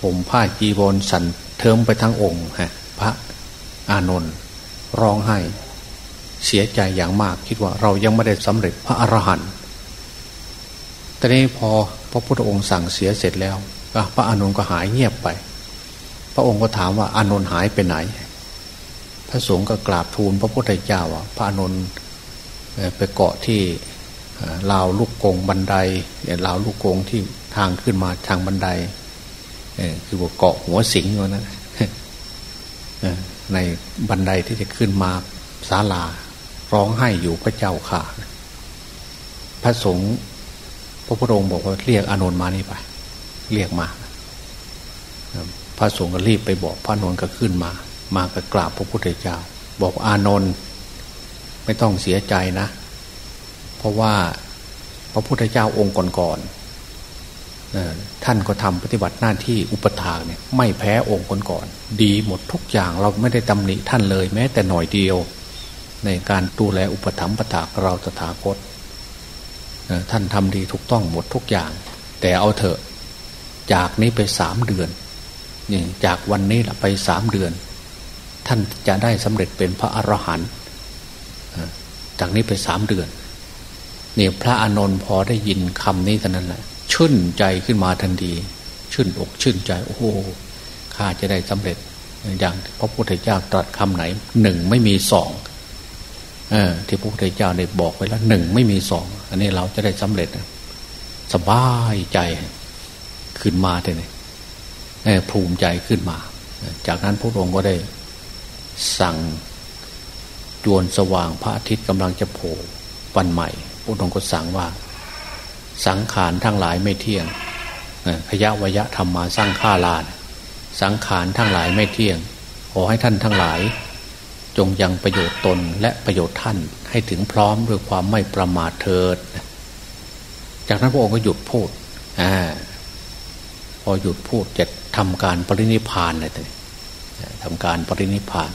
ผมผ้าจีบอลสันเทิมไปทั้งองค์ฮะพระอานนท์ร้องไห้ เสียใจอย่างมากคิดว่าเรายังไม่ได้สำเร็จพระอรหันต์ตอนนี้พอพระพุทธองค์สั่งเสียเสร็จแล้วพระอานนท์ก็หายเงียบไป ระองค์ก็ถามว่าอานนท์หายไปไหน พระสงฆ์ก็กราบทูลพระพุทธเจ้าว่าพระอานนท์ไปเกาะที่ลาวลูกกงบันไดลาวลูกกงที่ทางขึ้นมาทางบันไดคือว่าเกาะหัวสิงอยู่นะในบันไดที่จะขึ้นมาศาลาร้องไห้อยู่พระเจ้าค่ะ พระสงฆ์พระพุทธองค์บอกว่าเรียกอานนท์มานี่ไป เรียกมา พระสงฆ์ก็รีบไปบอกพระนนท์ก็ขึ้นมา มาก็กราบพระพุทธเจ้า บอกอานนท์ไม่ต้องเสียใจนะ เพราะว่าพระพุทธเจ้าองค์ก่อนๆท่านก็ทำปฏิบัติหน้าที่อุปถากเนี่ยไม่แพ้องค์ก่อนๆดีหมดทุกอย่างเราไม่ได้ตำหนิท่านเลยแม้แต่หน่อยเดียว ในการดูแลอุปถัมภ์ปถากเราตถาคตท่านทำดีถูกต้องหมดทุกอย่าง แต่เอาเถอะจากนี้ไปสามเดือน นี่จากวันนี้ละไปสามเดือน ท่านจะได้สำเร็จเป็นพระอรหันต์จากนี้ไปสามเดือนเนี่ยพระอานนท์พอได้ยินคำนี้เท่านั้นแหละชื่นใจขึ้นมาทันทีชื่นอกชื่นใจโอ้โหข้าจะได้สำเร็จอย่างพระพุทธเจ้าตรัสคำไหนหนึ่งไม่มีสองอที่พระพุทธเจ้าได้บอกไว้แล้วหนึ่งไม่มีสองอันนี้เราจะได้สำเร็จสบายใจขึ้นมาเลย ภูมิใจขึ้นมา จากนั้นพระองค์ก็ได้สั่งจวนสว่างพระอาทิตย์กำลังจะโผล่วันใหม่ พระองค์ก็สั่งว่า สังขารทั้งหลายไม่เที่ยงขยะวยะธรรมมาสร้างข้าลาน สังขารทั้งหลายไม่เที่ยง ขอให้ท่านทั้งหลาย จงยังประโยชน์ตนและประโยชน์ท่านให้ถึงพร้อมด้วยความไม่ประมาทเถิด จากนั้นพระองค์ก็หยุดพูดอพ อหยุดพูดจะทำการปรินิพานเลยทำการปรินิพาน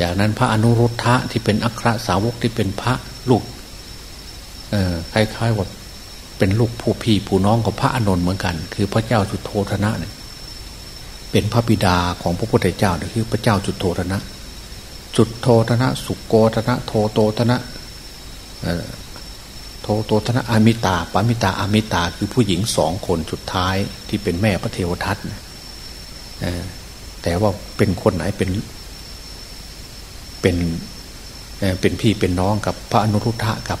จากนั้นพระอนุรุทธะที่เป็นอัครสาวกที่เป็นพระลูกคล้ายๆว่าเป็นลูกผู้พี่ผู้น้องของพระอานนท์เหมือนกัน คือพระเจ้าจุดโทธนะเนี่ยเป็นพระบิดาของพระพุทธเจ้าเนี่ยคือพระเจ้าจุดโทธนะ จุดโทธนะ สุโกธนะ โทโตธนะ โทโตธนะอามิตาปามิตาอามิตาคือผู้หญิงสองคนสุดท้ายที่เป็นแม่พระเทวทัตแต่ว่าเป็นคนไหนเป็น เป็นเป็นพี่เป็นน้องกับพระอนุรุทธะกับ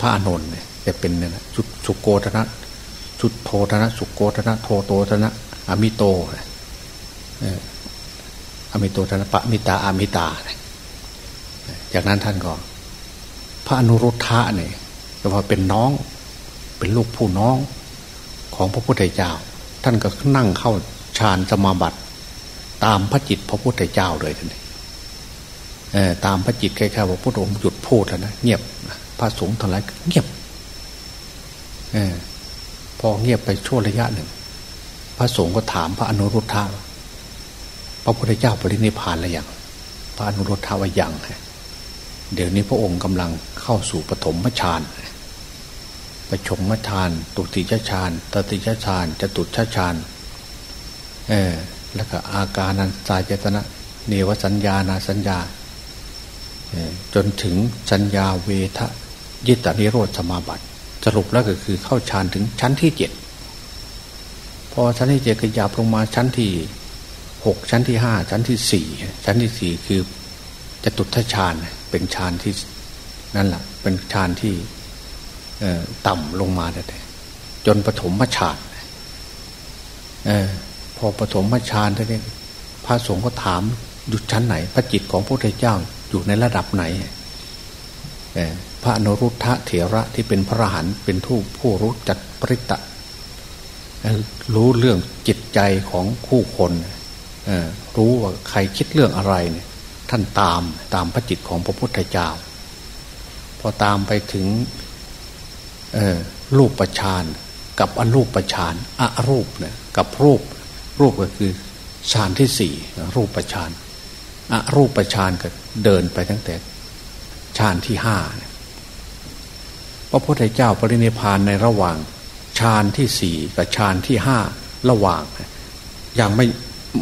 พระอนนท์เนี่ยจะเป็นเนี่ยสุสุโกธนะสุโทธนะ สุโกธนะโทโตธนะอมิโตอมิโตธนะปะมิตาอามิตาจากนั้นท่านก็พระอนุรุทธะเนี่ย ก็ว่าเป็นน้อง เป็นลูกผู้น้องของพระพุทธเจ้า ท่านก็นั่งเข้าฌานสมาบัติ ตามพระจิตพระพุทธเจ้าเลยท่านตามพระจิตแค่ๆว่าพระองค์หยุดพูดแล้วนะเงียบพระสงฆ์ทั้งหลายเงียบอพอเงียบไปช่วระยะหนึ่ง พระสงฆ์ก็ถามพระอนุรุทธะพระพุทธเจ้าปรินิพานแล้วยังพระอนุรุทธะว่ายังเดี๋ยวนี้พระองค์กำลังเข้าสู่ปฐมฌาน ประชมฌานตุติชฌานตติชฌานจตุชฌานเออแล้วก็อาการนันสายเจตนะเนวสัญญานาสัญญาจนถึงสัญญาเวทะยิตานิโรธสมาบัติ สรุปแล้วก็คือเข้าฌานถึงชั้นที่เจ็ดพอชั้นที่เจ็ดขยับลงมาชั้นที่หกชั้นที่ห้าชั้นที่สี่ชั้นที่สี่คือจะตุทฌานเป็นฌานที่นั่นแหละเป็นฌานที่ ต่ำลงมาแต่จนปฐมฌานพอปฐมฌานท่านนี้พระสงฆ์ก็ถามอยู่ชั้นไหน พระจิตของพระพุทธเจ้าอยู่ในระดับไหนพระนรุทธะเถระที่เป็นพระหันเป็นผู้ผู้รู้จักปริตะรู้เรื่องจิตใจของคู่คนรู้ว่าใครคิดเรื่องอะไรเนี่ยท่านตามตามพระจิตของพระพุทธเจ้า พอตามไปถึง รูปประชานกับอรูปประชานอรูปเนี่ยกับรูป รูปก็คือฌานที่สี่รูปประชานอรูปฌานก็เดินไปตั้งแต่ฌานที่ห้าพระพุทธเจ้าปรินิพานในระหว่างฌานที่สี่กับฌานที่ห้าระหว่างยังไม่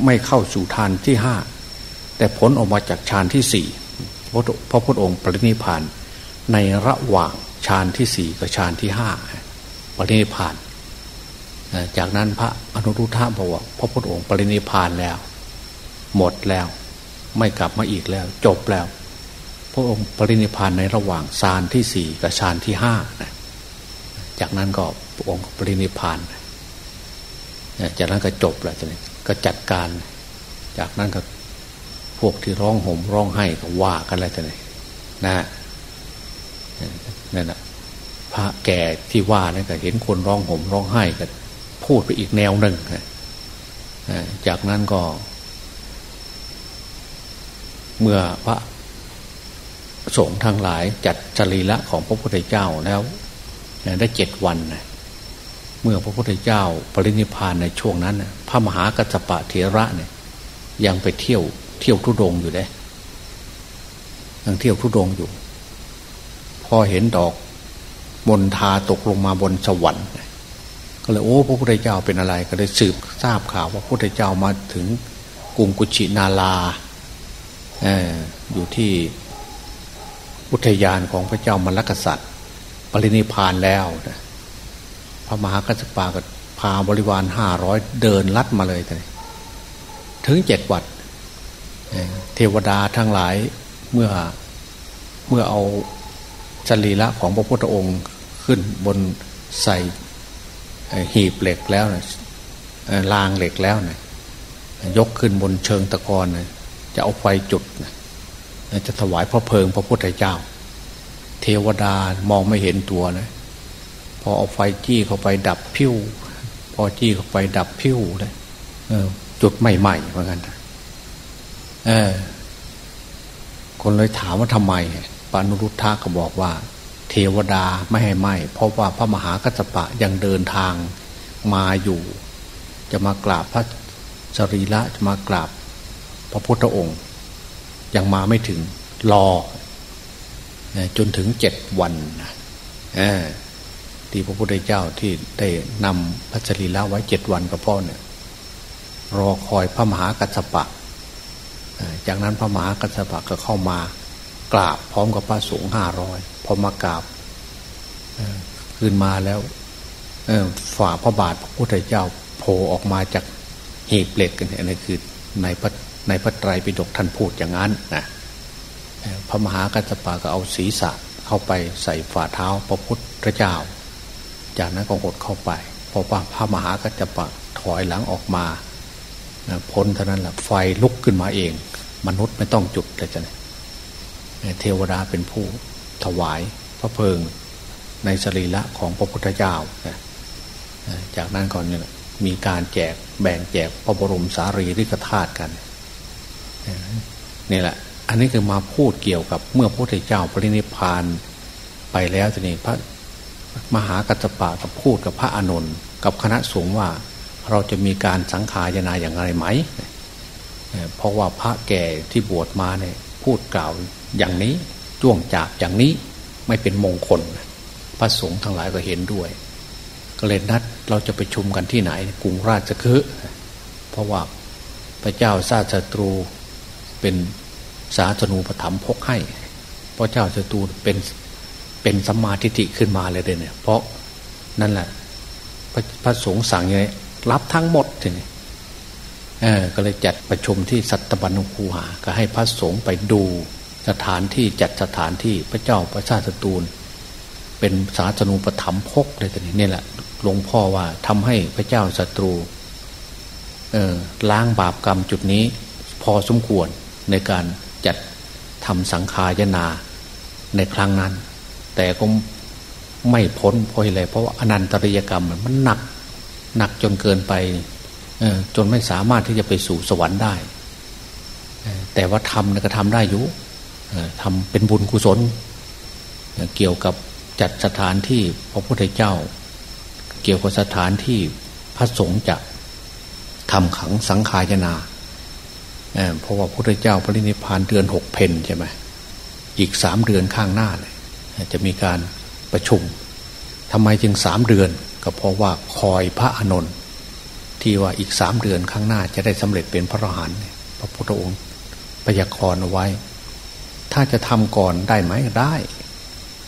ไม่เข้าสู่ฌานที่ห้าแต่ผลออกมาจากฌานที่สี่พระพุทธองค์ปรินิพานในระหว่าง ฌานที่สี่กับฌานที่ห้าปรินิพาน จากนั้นพระอนุรุทธะบอกว่าพระพุทธองค์ปรินิพานแล้ว หมดแล้ว ไม่กลับมาอีกแล้ว จบแล้ว พระองค์ปรินิพานในระหว่างฌานที่สี่กับฌานที่ห้าจากนั้นก็พระองค์ปรินิพาน จากนั้นก็จบแล้วนี้ก็จัดการ จากนั้นก็พวกที่ร้องห่มร้องไห้ก็ว่ากันอะไรต่นะนั่นะ พระแก่ที่ว่านี่ก็เห็นคนร้องห่มร้องไห้ก็พูดไปอีกแนวหนึ่งจากนั้นก็ เมื่อพระสงฆ์ทั้งหลายจัดจรีละของพระพุทธเจ้าแล้วได้เจ็ดวันเมื่อพระพุทธเจ้าปรินิพานในช่วงนั้นพระมหากัจปะเถระเนี่ย ยังไปเที่ยวเที่ยวทุดงอยู่เลยยังเที่ยวทุดงอยู่ พอเห็นดอก มนทาตกลงมาบนสวรรค์ ก็เลยโอ้พระพุทธเจ้าเป็นอะไร ก็เลยสืบทราบข่าวว่าพระพุทธเจ้ามาถึงกรุงกุชินาลาออยู่ที่อุทยานของพระเจ้ามรรคษัตริย์ปรินิพานแล้วนะพระมหากัสปาก็พาบริวารห้าร้อยเดินลัดมาเลยเลยถึงเจ็ดวัดเทวดาทั้งหลายเมื่อเมื่อเอาจรีละของพระพุทธองค์ ขึ้นบนใส่หีบเหล็กแล้วนะรางเหล็กแล้วนะยกขึ้นบนเชิงตะกอนนะจะเอาไฟจุดนะจะถวายพระเพลิงพระพุทธเจ้า เทวดามองไม่เห็นตัวนะพอเอาไฟจี้เข้าไปดับพิ้วพอจี้เข้าไปดับพิ้วเลยจุดใหม่ๆเหมือนกันเออคนเลยถามว่าทำไมปานุรุทธะก็บอกว่า เทวดาไม่ให้ไหมเพราะว่าพระมหากัจจปะยังเดินทางมาอยู่ จะมากราบพระสรีระจะมากราบพระพุทธองค์ ยังมาไม่ถึงรอจนถึงเจ็ดวันที่พระพุทธเจ้าที่ได้นำพระจรีละไว้เจ็ดวันก็พ่อเนี่ยรอคอยพระมหากัสปะ จากนั้นพระมหากัสปะก็เข้ามากราบพร้อมกับพระสงฆ์ห้าร้อย พอมากราบขึ้นมาแล้วฝ่าพระบาทพระพุทธเจ้าโผล่ออกมาจากหีบเหล็กกันนี่คือในพระในพระไตรปิฎกท่านพูดอย่างนั้นนะพระมหากัสปะก็เอาศีรษะเข้าไปใส่ฝ่าเท้าพระพุทธเจ้า จากนั้นก็หดเข้าไปพอพระมหาก็จะปะถอยหลังออกมาพ้นเท่านั้นแหละไฟลุกขึ้นมาเอง มนุษย์ไม่ต้องจุดเลยจ้ะเทวดาเป็นผู้ ถวายพระเพลิงในสรีระของพระพุทธเจ้า จากนั้นก่อนเนี่ยมีการแจกแบ่งแจกพระบรมสารีริกธาตุกันนี่แหละ อันนี้คือมาพูดเกี่ยวกับเมื่อพระพุทธเจ้าปรินิพานไปแล้วจะนี่พระมหากัจปะกับพูดกับพระอานนท์กับคณะสงฆ์ว่าเราจะมีการสังขารยนาอย่างไรไหม เพราะว่าพระแก่ที่บวชมาเนี่ยพูดกล่าวอย่างนี้ จ้วงจาบอย่างนี้ไม่เป็นมงคล พระสงฆ์ทั้งหลายก็เห็นด้วย ก็เลยนัดเราจะไปชุมกันที่ไหนกรุงราชคฤห์เพราะว่าพระเจ้าซาสตรูเป็นสาสนูปถัมภกให้พระเจ้าสตูเป็นเป็นสัมมาทิฏฐิขึ้นมาเลยเนี่ย เพราะนั่นแหละพระพระสงฆ์สั่งยังไงรับทั้งหมดทีนี้เออก็เลยจัดประชุมที่สัตบัญคูหา ก็ให้พระสงฆ์ไปดู สถานที่จัดสถานที่พระเจ้าพระชาติตูล เป็นศาสนูปถัมภกเลยทีนี้นี่แหละหลวงพ่อว่าทำให้พระเจ้าศัตรูเออล้างบาปกรรมจุดนี้พอสมควรในการจัดทำสังขายนาในครั้งนั้น แต่ก็ไม่พ้นเพราะอะไรเพราะว่าอนันตริยกรรมมันหนักหนักจนเกินไปจนไม่สามารถที่จะไปสู่สวรรค์ได้ แต่ว่าทำก็ทำได้อยู่ ทำเป็นบุญกุศล เกี่ยวกับจัดสถานที่พระพุทธเจ้า เกี่ยวกับสถานที่พระสงฆ์จะทำขังสังขายนาเพราะว่าพระพุทธเจ้าปรินิพานเดือนหกเพนใช่ไหมอีกสามเดือนข้างหน้าเลยจะมีการประชุมทำไมจึงสามเดือน ก็เพราะว่าคอยพระอานนท์ที่ว่าอีกสามเดือนข้างหน้าจะได้สำเร็จเป็นพระอรหันต์พระพุทธองค์พยากรณ์เอาไว้ ถ้าจะทำก่อนได้ไหมได้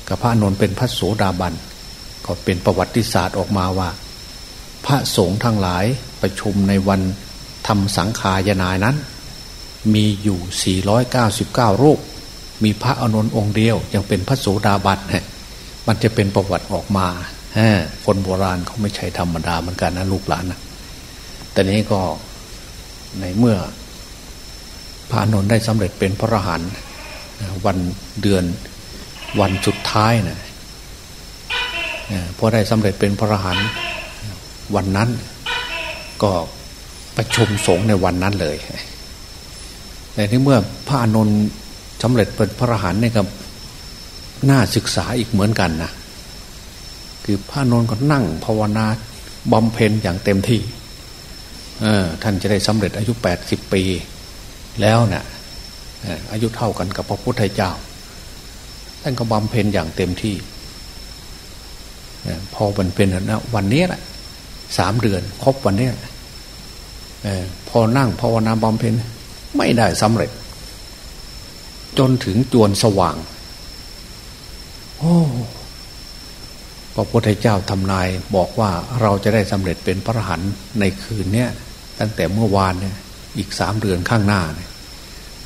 กับพระอานนท์เป็นพระโสดาบันก็เป็นประวัติศาสตร์ออกมาว่า พระสงฆ์ทั้งหลายประชุมในวันทำสังขายนายนั้น มีอยู่ 499 รูป มีพระอนุนองค์เดียว ยังเป็นพระโสดาบันฮะมันจะเป็นประวัติออกมาฮะคนโบราณเขาไม่ใช่ธรรมดาเหมือนกันนะลูกหลานนะแต่นี้ก็ในเมื่อพระอนุนได้สำเร็จเป็นพระอรหันต์ วันเดือนวันสุดท้ายนะพอได้สำเร็จเป็นพระอรหันต์วันนั้น ก็ประชุมสงฆ์ในวันนั้นเลยแต่ที่เมื่อพระอนุนสำเร็จเป็นพระอรหันต์เนี่ยก็น่าศึกษาอีกเหมือนกันนะคือพระอนุนก็นั่งภาวนาบำเพ็ญอย่างเต็มที่ เออ ท่านจะได้สำเร็จอายุแปดสิบปี แล้วนะ่ย อายุเท่ากันกับพระพุทธเจ้า ท่านก็บำเพ็ญอย่างเต็มที่พอมันเป็นนะวันนี้แหละสามเดือน ครบวันนี้พอนั่งภาวนาบำเพ็ญไม่ได้สำเร็จ จนถึงจวนสว่าง โอ้พระพุทธเจ้าทำนายบอกว่าเราจะได้สำเร็จเป็นพระหันในคืนนี้ตั้งแต่เมื่อวานเนี่ยอีกสามเดือนข้างหน้าเนี่ย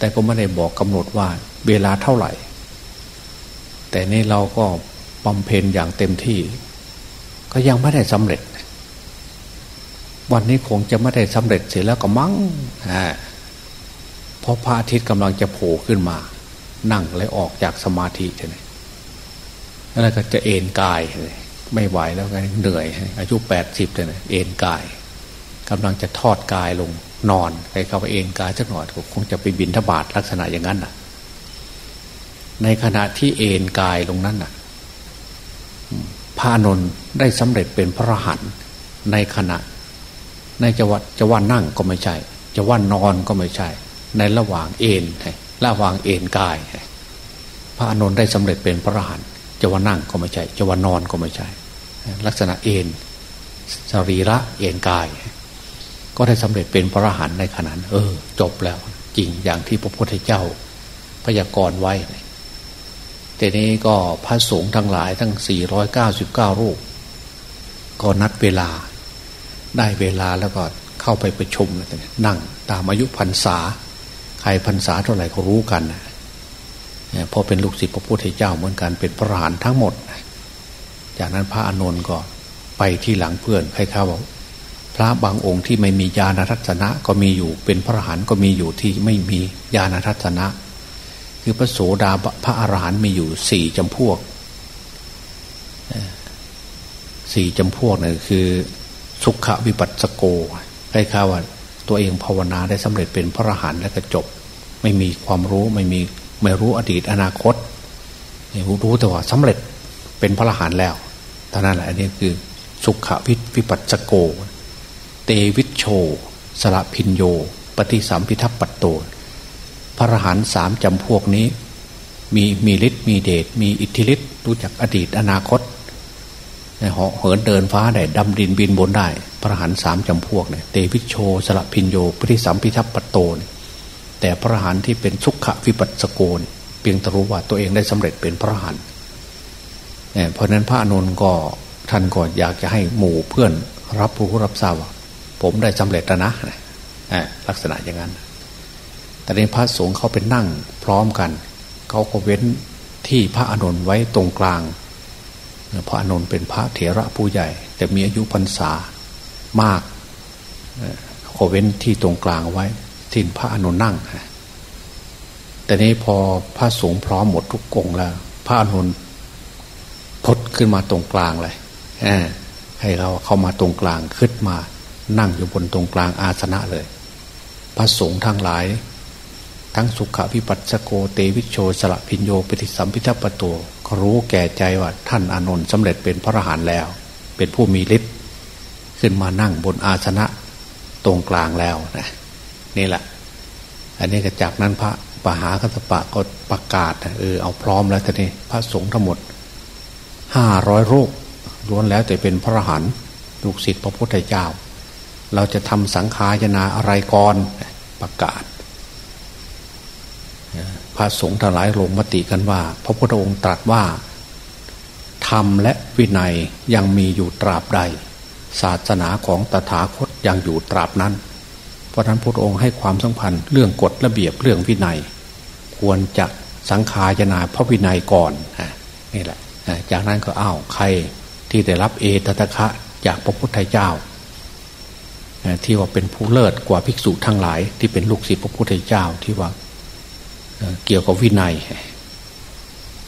แต่ก็ไม่ได้บอกกำหนดว่าเวลาเท่าไหร่ แต่นี่เราก็บำเพ็ญอย่างเต็มที่ ก็ยังไม่ได้สำเร็จ วันนี้คงจะไม่ได้สำเร็จเสร็จแล้วก็มั้งเพราะพระอาทิตย์กำลังจะโผล่ขึ้นมา นั่งและออกจากสมาธิเลยแล้วก็จะเอนกายเลยไม่ไหวแล้วไงเหนื่อย อายุแปดสิบเลยเอนกายกำลังจะทอดกายลง นอนไปเข้าไปเอนกายสักหน่อยคงจะไปบินทบาทลักษณะอย่างนั้นน่ะ ในขณะที่เอนกายลงนั้นน่ะพระนนได้สำเร็จเป็นพระหันในขณะ ในจะว่าจะว่านั่งก็ไม่ใช่ จะว่านอนก็ไม่ใช่ ในระหว่างเอนระหว่างเอนกาย พระอนุนได้สำเร็จเป็นพระหันจะว่านั่งก็ไม่ใช่ จะว่านอนก็ไม่ใช่ ลักษณะเอนสรีระเอนกาย ก็ได้สำเร็จเป็นพระอรหันต์ในขณะเออ จบแล้ว จริงอย่างที่พระพุทธเจ้า พยากรณ์ไว้แต่นี้ก็พระสงฆ์ทั้งหลายทั้ง 499 รูป ก็นัดเวลา ได้เวลาแล้วก็เข้าไปประชุมนั่งตามอายุพรรษา ใครพรรษาเท่าไหร่ก็รู้กันนะพอเป็นลูกศิษย์พระพุทธเจ้าเหมือนกันเป็นพระหานทั้งหมด จากนั้นพระอานนท์ก็ไปที่หลังเพื่อนใครเข้าบอก ระบางองค์ที่ไม่มีญาณทัศนะก็มีอยู่ เป็นพระหานก็มีอยู่ที่ไม่มีญาณทัศนะ คือพระโสดาพระอรหันต์มีอยู่สี่จำพวกสี่จำพวกนี่คือ สุขวิปัสสโกใครเขาว่าตัวเองภาวนาได้สำเร็จเป็นพระอรหันต์แล้วก็จบ ไม่มีความรู้ไม่มีไม่รู้อดีตอนาคตรู้แต่ว่าสำเร็จเป็นพระอรหันต์แล้วท่านั้นแหละอันนี้คือสุขวิวิปัสสโก เตวิชโช สละพินโย ปฏิสัมพิทัพปัตโต พระรหันสามจำพวกนี้ มีมีฤทธิ์มีเดชมีอิทธิฤทธิ์รู้จักอดีตอนาคตเหาะเหินเดินฟ้าได้ดำดินบินบนได้ พระรหันสามจำพวกเนี่ยเตวิชโช สละพินโย ปฏิสัมพิทัพปัตโตแต่พระหันที่เป็นสุขวิปัสสโกนเพียงตรู้ว่าตัวเองได้สำเร็จเป็นพระหันเพราะนั้นพระอนุนก็ท่านก็อยากจะให้หมู่เพื่อนรับรู้รับทราบว่า ผมได้สำเร็จแล้วนะลักษณะอย่างนั้น แต่ในพระสงฆ์เขาเป็นนั่งพร้อมกันเขาก็เว้นที่พระอนุนไว้ตรงกลาง พระอนุนเป็นพระเถระผู้ใหญ่ แต่มีอายุพรรษามากเขาก็เว้นที่ตรงกลางไว้ทินพระอนุนั่งแต่นี้พอพระสงฆ์พร้อมหมดทุกองแล้ว พระอนุนพดขึ้นมาตรงกลางเลยให้เราเข้ามาตรงกลางขึ้นมา นั่งอยู่บนตรงกลางอาสนะเลย พระสงฆ์ทั้งหลาย ทั้งสุขวิปัสสโกเตวิโชสละพิญโยปฏิสัมพิทัปโตรู้แก่ใจว่าท่านอานนท์สำเร็จเป็นพระอรหันต์แล้ว เป็นผู้มีฤทธิ์ขึ้นมานั่งบนอาสนะตรงกลางแล้วนะนี่แหละ อันนี้ก็จากนั้นพระปหาคัตปะก็ประกาศเออเอาพร้อมแล้วทีนี้พระสงฆ์ทั้งหมดห้าร้อยรูปล้วนแล้วแต่เป็นพระรหันลูกศิษย์พระพุทธเจ้า เราจะทำสังขารนาอะไรก่อนประกาศพระสงฆ์ทั้งหลายลงมติกันว่า พระพุทธองค์ตรัสว่าธรรมและวินัยยังมีอยู่ตราบใด ศาสนาของตถาคตยังอยู่ตราบนั้น เพราะนั้นพระองค์ให้ความสำคัญเรื่องกฎระเบียบเรื่องวินัย ควรจะสังขารนาพระวินัยก่อนนี่แหละจากนั้นก็อ้าวใครที่ได้รับเอตตะคะจากพระพุทธเจ้า ที่ว่าเป็นผู้เลิศกว่าภิกษุทั้งหลาย ที่เป็นลูกศิษย์พระพุทธเจ้าที่ว่าเกี่ยวกับวินัย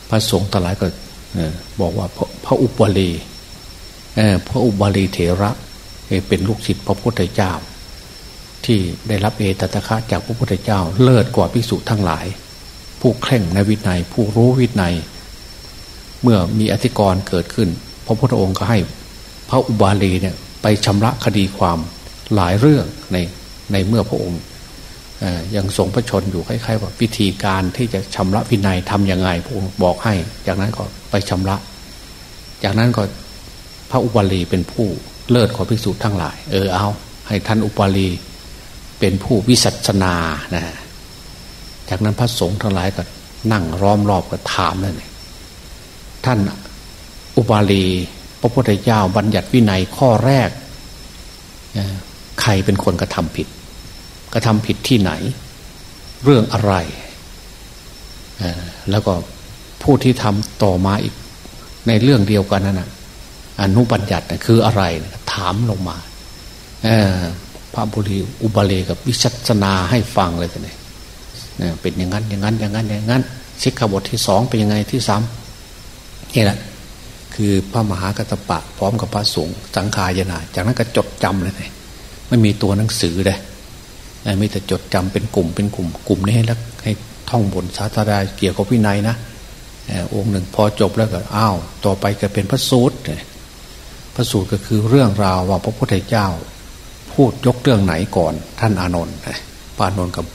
พระสงฆ์ทั้งหลายก็บอกว่าพระอุบาลีพระอุบาลีเถระเป็นลูกศิษย์พระพุทธเจ้า ที่ได้รับเอตตะคะจากพระพุทธเจ้า เลิศกว่าภิกษุทั้งหลาย ผู้เคร่งในวินัย ผู้รู้วินัย เมื่อมีอธิกรณ์เกิดขึ้น พระพุทธองค์ก็ให้พระอุบาลีเนี่ยไปชำระคดีความ หลายเรื่องในในเมื่อพระองค์ยังทรงพระชนอยู่คล้ายๆว่าวิธีการที่จะชำระวินัยทำยังไงพระองค์บอกให้ จากนั้นก็ไปชำระ จากนั้นก็พระอุบาลีเป็นผู้เลิศของภิกษุทั้งหลาย เออเอา ให้ท่านอุบาลีเป็นผู้วิสัชนานะจากนั้นพระสงฆ์ทั้งหลายก็นั่งร้อมรอบก็ถามนั่นเองท่านอุบาลี พระพุทธเจ้าบัญญัติวินัยข้อแรก ใครเป็นคนกระทำผิด กระทำผิดที่ไหน เรื่องอะไร แล้วก็ผู้ที่ทำต่อมาอีกในเรื่องเดียวกันนั่นนะอนุบัญญัติคืออะไรถามลงมาพระบุรีอุบาเลกับวิชัชนาให้ฟังเลยทีนี้เป็นอย่างนั้นอย่างนั้นอย่างนั้นอย่างนั้นสิกขาบทที่สองเป็นยังไงที่สามนี่แหละคือพระมหากัตปะ พร้อมกับพระสงฆ์สังขายนา จากนั้นก็จดจำเลย ไม่มีตัวหนังสือเลยไม่แต่จดจำเป็นกลุ่มเป็นกลุ่ม กลุ่มนี้ให้แล้วให้ท่องบนสาธาราเกี่ยวกับวินัยนะองค์หนึ่งพอจบแล้วก็อ้าวต่อไปก็เป็นพระสูตรพระสูตรก็คือเรื่องราวว่าพระพุทธเจ้า พูดยกเรื่องไหนก่อน ท่านอานนท์ปานนท์กับ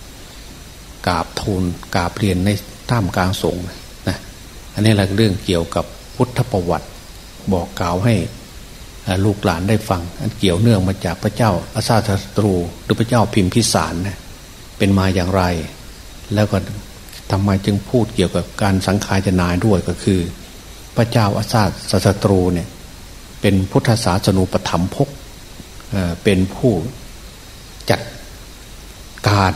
กาบทูลกาบเรียนในท่ามกลางสงฆ์นะอันนี้แหละเรื่องเกี่ยวกับพุทธประวัติ บอกกล่าวให้ ลูกหลานได้ฟังอันเกี่ยวเนื่องมาจากพระเจ้าอาซาธตรูหรือพระเจ้าพิมพิสารนะเป็นมาอย่างไร แล้วก็ทำไมจึงพูดเกี่ยวกับการสังขารนายด้วยก็คือ พระเจ้าอาซาสตรูเนี่ยเป็นพุทธศาสนูปถัมภกเป็นผู้จัดการ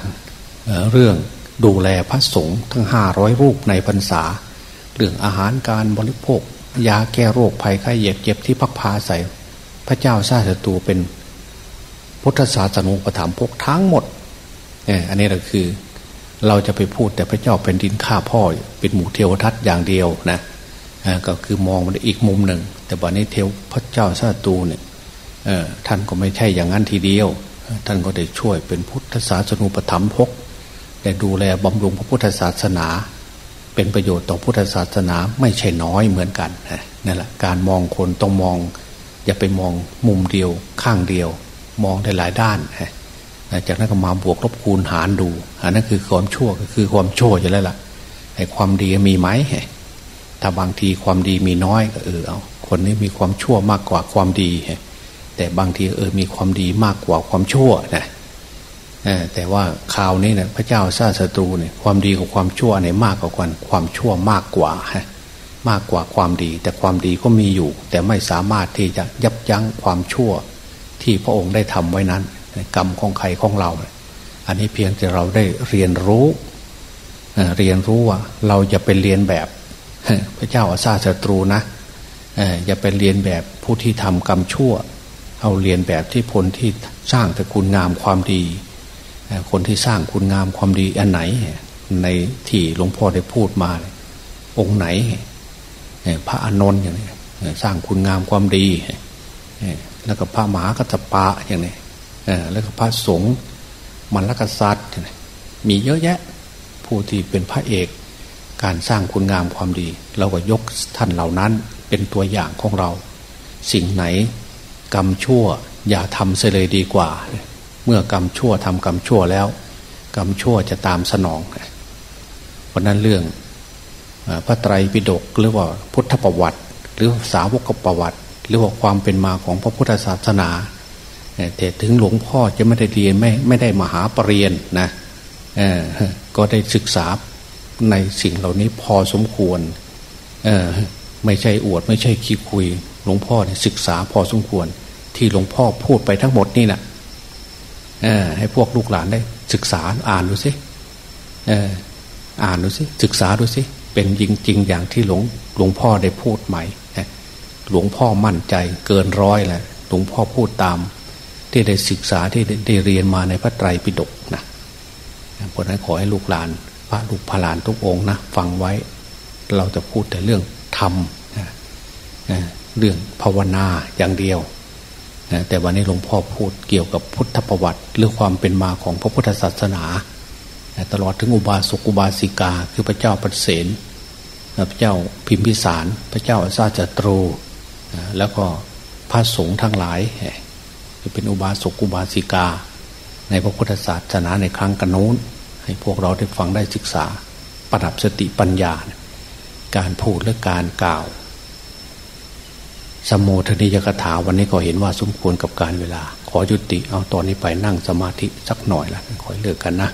เรื่องดูแลพระสงฆ์ทั้งห้าร้อยรูปในพรรษา เรื่องอาหารการบริโภค ยาแก้โรคภัยไข้เจ็บเจ็บที่พักพาใส่ พระเจ้าชาติตูเป็นพุทธศาสนูปถัมภกทั้งหมดเนี่ยอันนี้เราคือเราจะไปพูดแต่พระเจ้าเป็นดินข้าพ่อเป็นหมู่เทวทัตอย่างเดียวนะก็คือมองมันอีกมุมหนึ่ง แต่บัดนี้เทวพระเจ้าชาตูเนี่ยท่านก็ไม่ใช่อย่างนั้นทีเดียว ท่านก็ได้ช่วยเป็นพุทธศาสนูปถัมภกได้ดูแลบำรุงพระพุทธศาสนา เป็นประโยชน์ต่อพุทธศาสนาไม่ใช่น้อยเหมือนกันนั่นแหละการมองคนต้องมอง อย่าไปมองมุมเดียวข้างเดียว มองได้หลายด้านจากนั้นก็มาบวกลบคูณหารดูอันนั้นคือความชั่วก็คือความชั่วอยู่แล้วล่ะไอ้ความดีมีไหมถ้าบางทีความดีมีน้อยก็เออเอาคนนี้มีความชั่วมากกว่าความดีแต่บางทีเออมีความดีมากกว่าความชั่วนะแต่ว่าข่าวนี้เนี่ยพระเจ้าซาสตรูเนี่ยความดีกับความชั่วไหนมากกว่ากันความชั่วมากกว่าฮะ มากกว่าความดี แต่ความดีก็มีอยู่ แต่ไม่สามารถที่จะยับยั้งความชั่ว ที่พระองค์ได้ทำไว้นั้น กรรมของใครของเรา อันนี้เพียงแต่เราได้เรียนรู้เรียนรู้ว่าเราจะเป็นเรียนแบบพระเจ้าอาซาศัตรูนะอย่าไปเรียนแบบผู้ที่ทำกรรมชั่ว เอาเรียนแบบที่ผลที่สร้างแต่คุณงามความดี คนที่สร้างคุณงามความดีอันไหน ในที่หลวงพ่อได้พูดมา องค์ไหน พระอนนท์อย่างนี้สร้างคุณงามความดีแล้วก็พระหมหากัตปะอย่างนี้แล้วก็พระสงฆ์มันลกษัตริย์มีเยอะแยะผู้ที่เป็นพระเอก การสร้างคุณงามความดี เราก็ยกท่านเหล่านั้นเป็นตัวอย่างของเรา สิ่งไหนกรรมชั่วอย่าทำเสียเลยดีกว่า เมื่อกรรมชั่วทำกรรมชั่วแล้ว กรรมชั่วจะตามสนองเพราะนั้นเรื่อง พระไตรปิฎกหรือว่าพุทธประวัติ หรือสาวกประวัติ หรือว่าความเป็นมาของพระพุทธศาสนาแต่ถึงหลวงพ่อจะไม่ได้เรียนไม่ไม่ได้มหาปรริญญานะก็ได้ศึกษาในสิ่งเหล่านี้พอสมควรไม่ใช่อวด ไม่ใช่คิดคุย หลวงพ่อเนี่ยศึกษาพอสมควร ที่หลวงพ่อพูดไปทั้งหมดนี่นะให้พวกลูกหลานได้ ศึกษาอ่านดูสิอ่านดูสิศึกษาดูสิ เป็นจริง ๆ อย่างที่หลวงหลวงพ่อได้พูดใหม่หลวงพ่อมั่นใจเกินร้อยแหละหลวงพ่อพูดตาม ที่ได้ศึกษาที่ได้เรียนมาในพระไตรปิฎกนะเพราะนั้นขอให้ลูกหลาน พระลูกพหลานทุกองนะฟังไว้ เราจะพูดแต่เรื่องธรรมเรื่องภาวนาอย่างเดียวแต่วันนี้หลวงพ่อพูดเกี่ยวกับพุทธประวัติเรื่อความเป็นมาของพระพุทธศาสนา ตลอดถึงอุบาสกอุบาสิกา คือพระเจ้าปเสนพระเจ้าพิมพิสาร พระเจ้าอาซาจตรูแล้วก็พระสงฆ์ทั้งหลายจะเป็นอุบาสกอุบาสิกา ในพระพุทธศาสนาในครั้งกันโน้น ให้พวกเราได้ฟังได้ศึกษาประดับสติปัญญา การพูดและการกล่าว สมโภชนิยกถาวันนี้ก็เห็นว่าสมควรกับการเวลา ขอยุติเอาตอนนี้ไปนั่งสมาธิสักหน่อยละขอเลิกกันนะ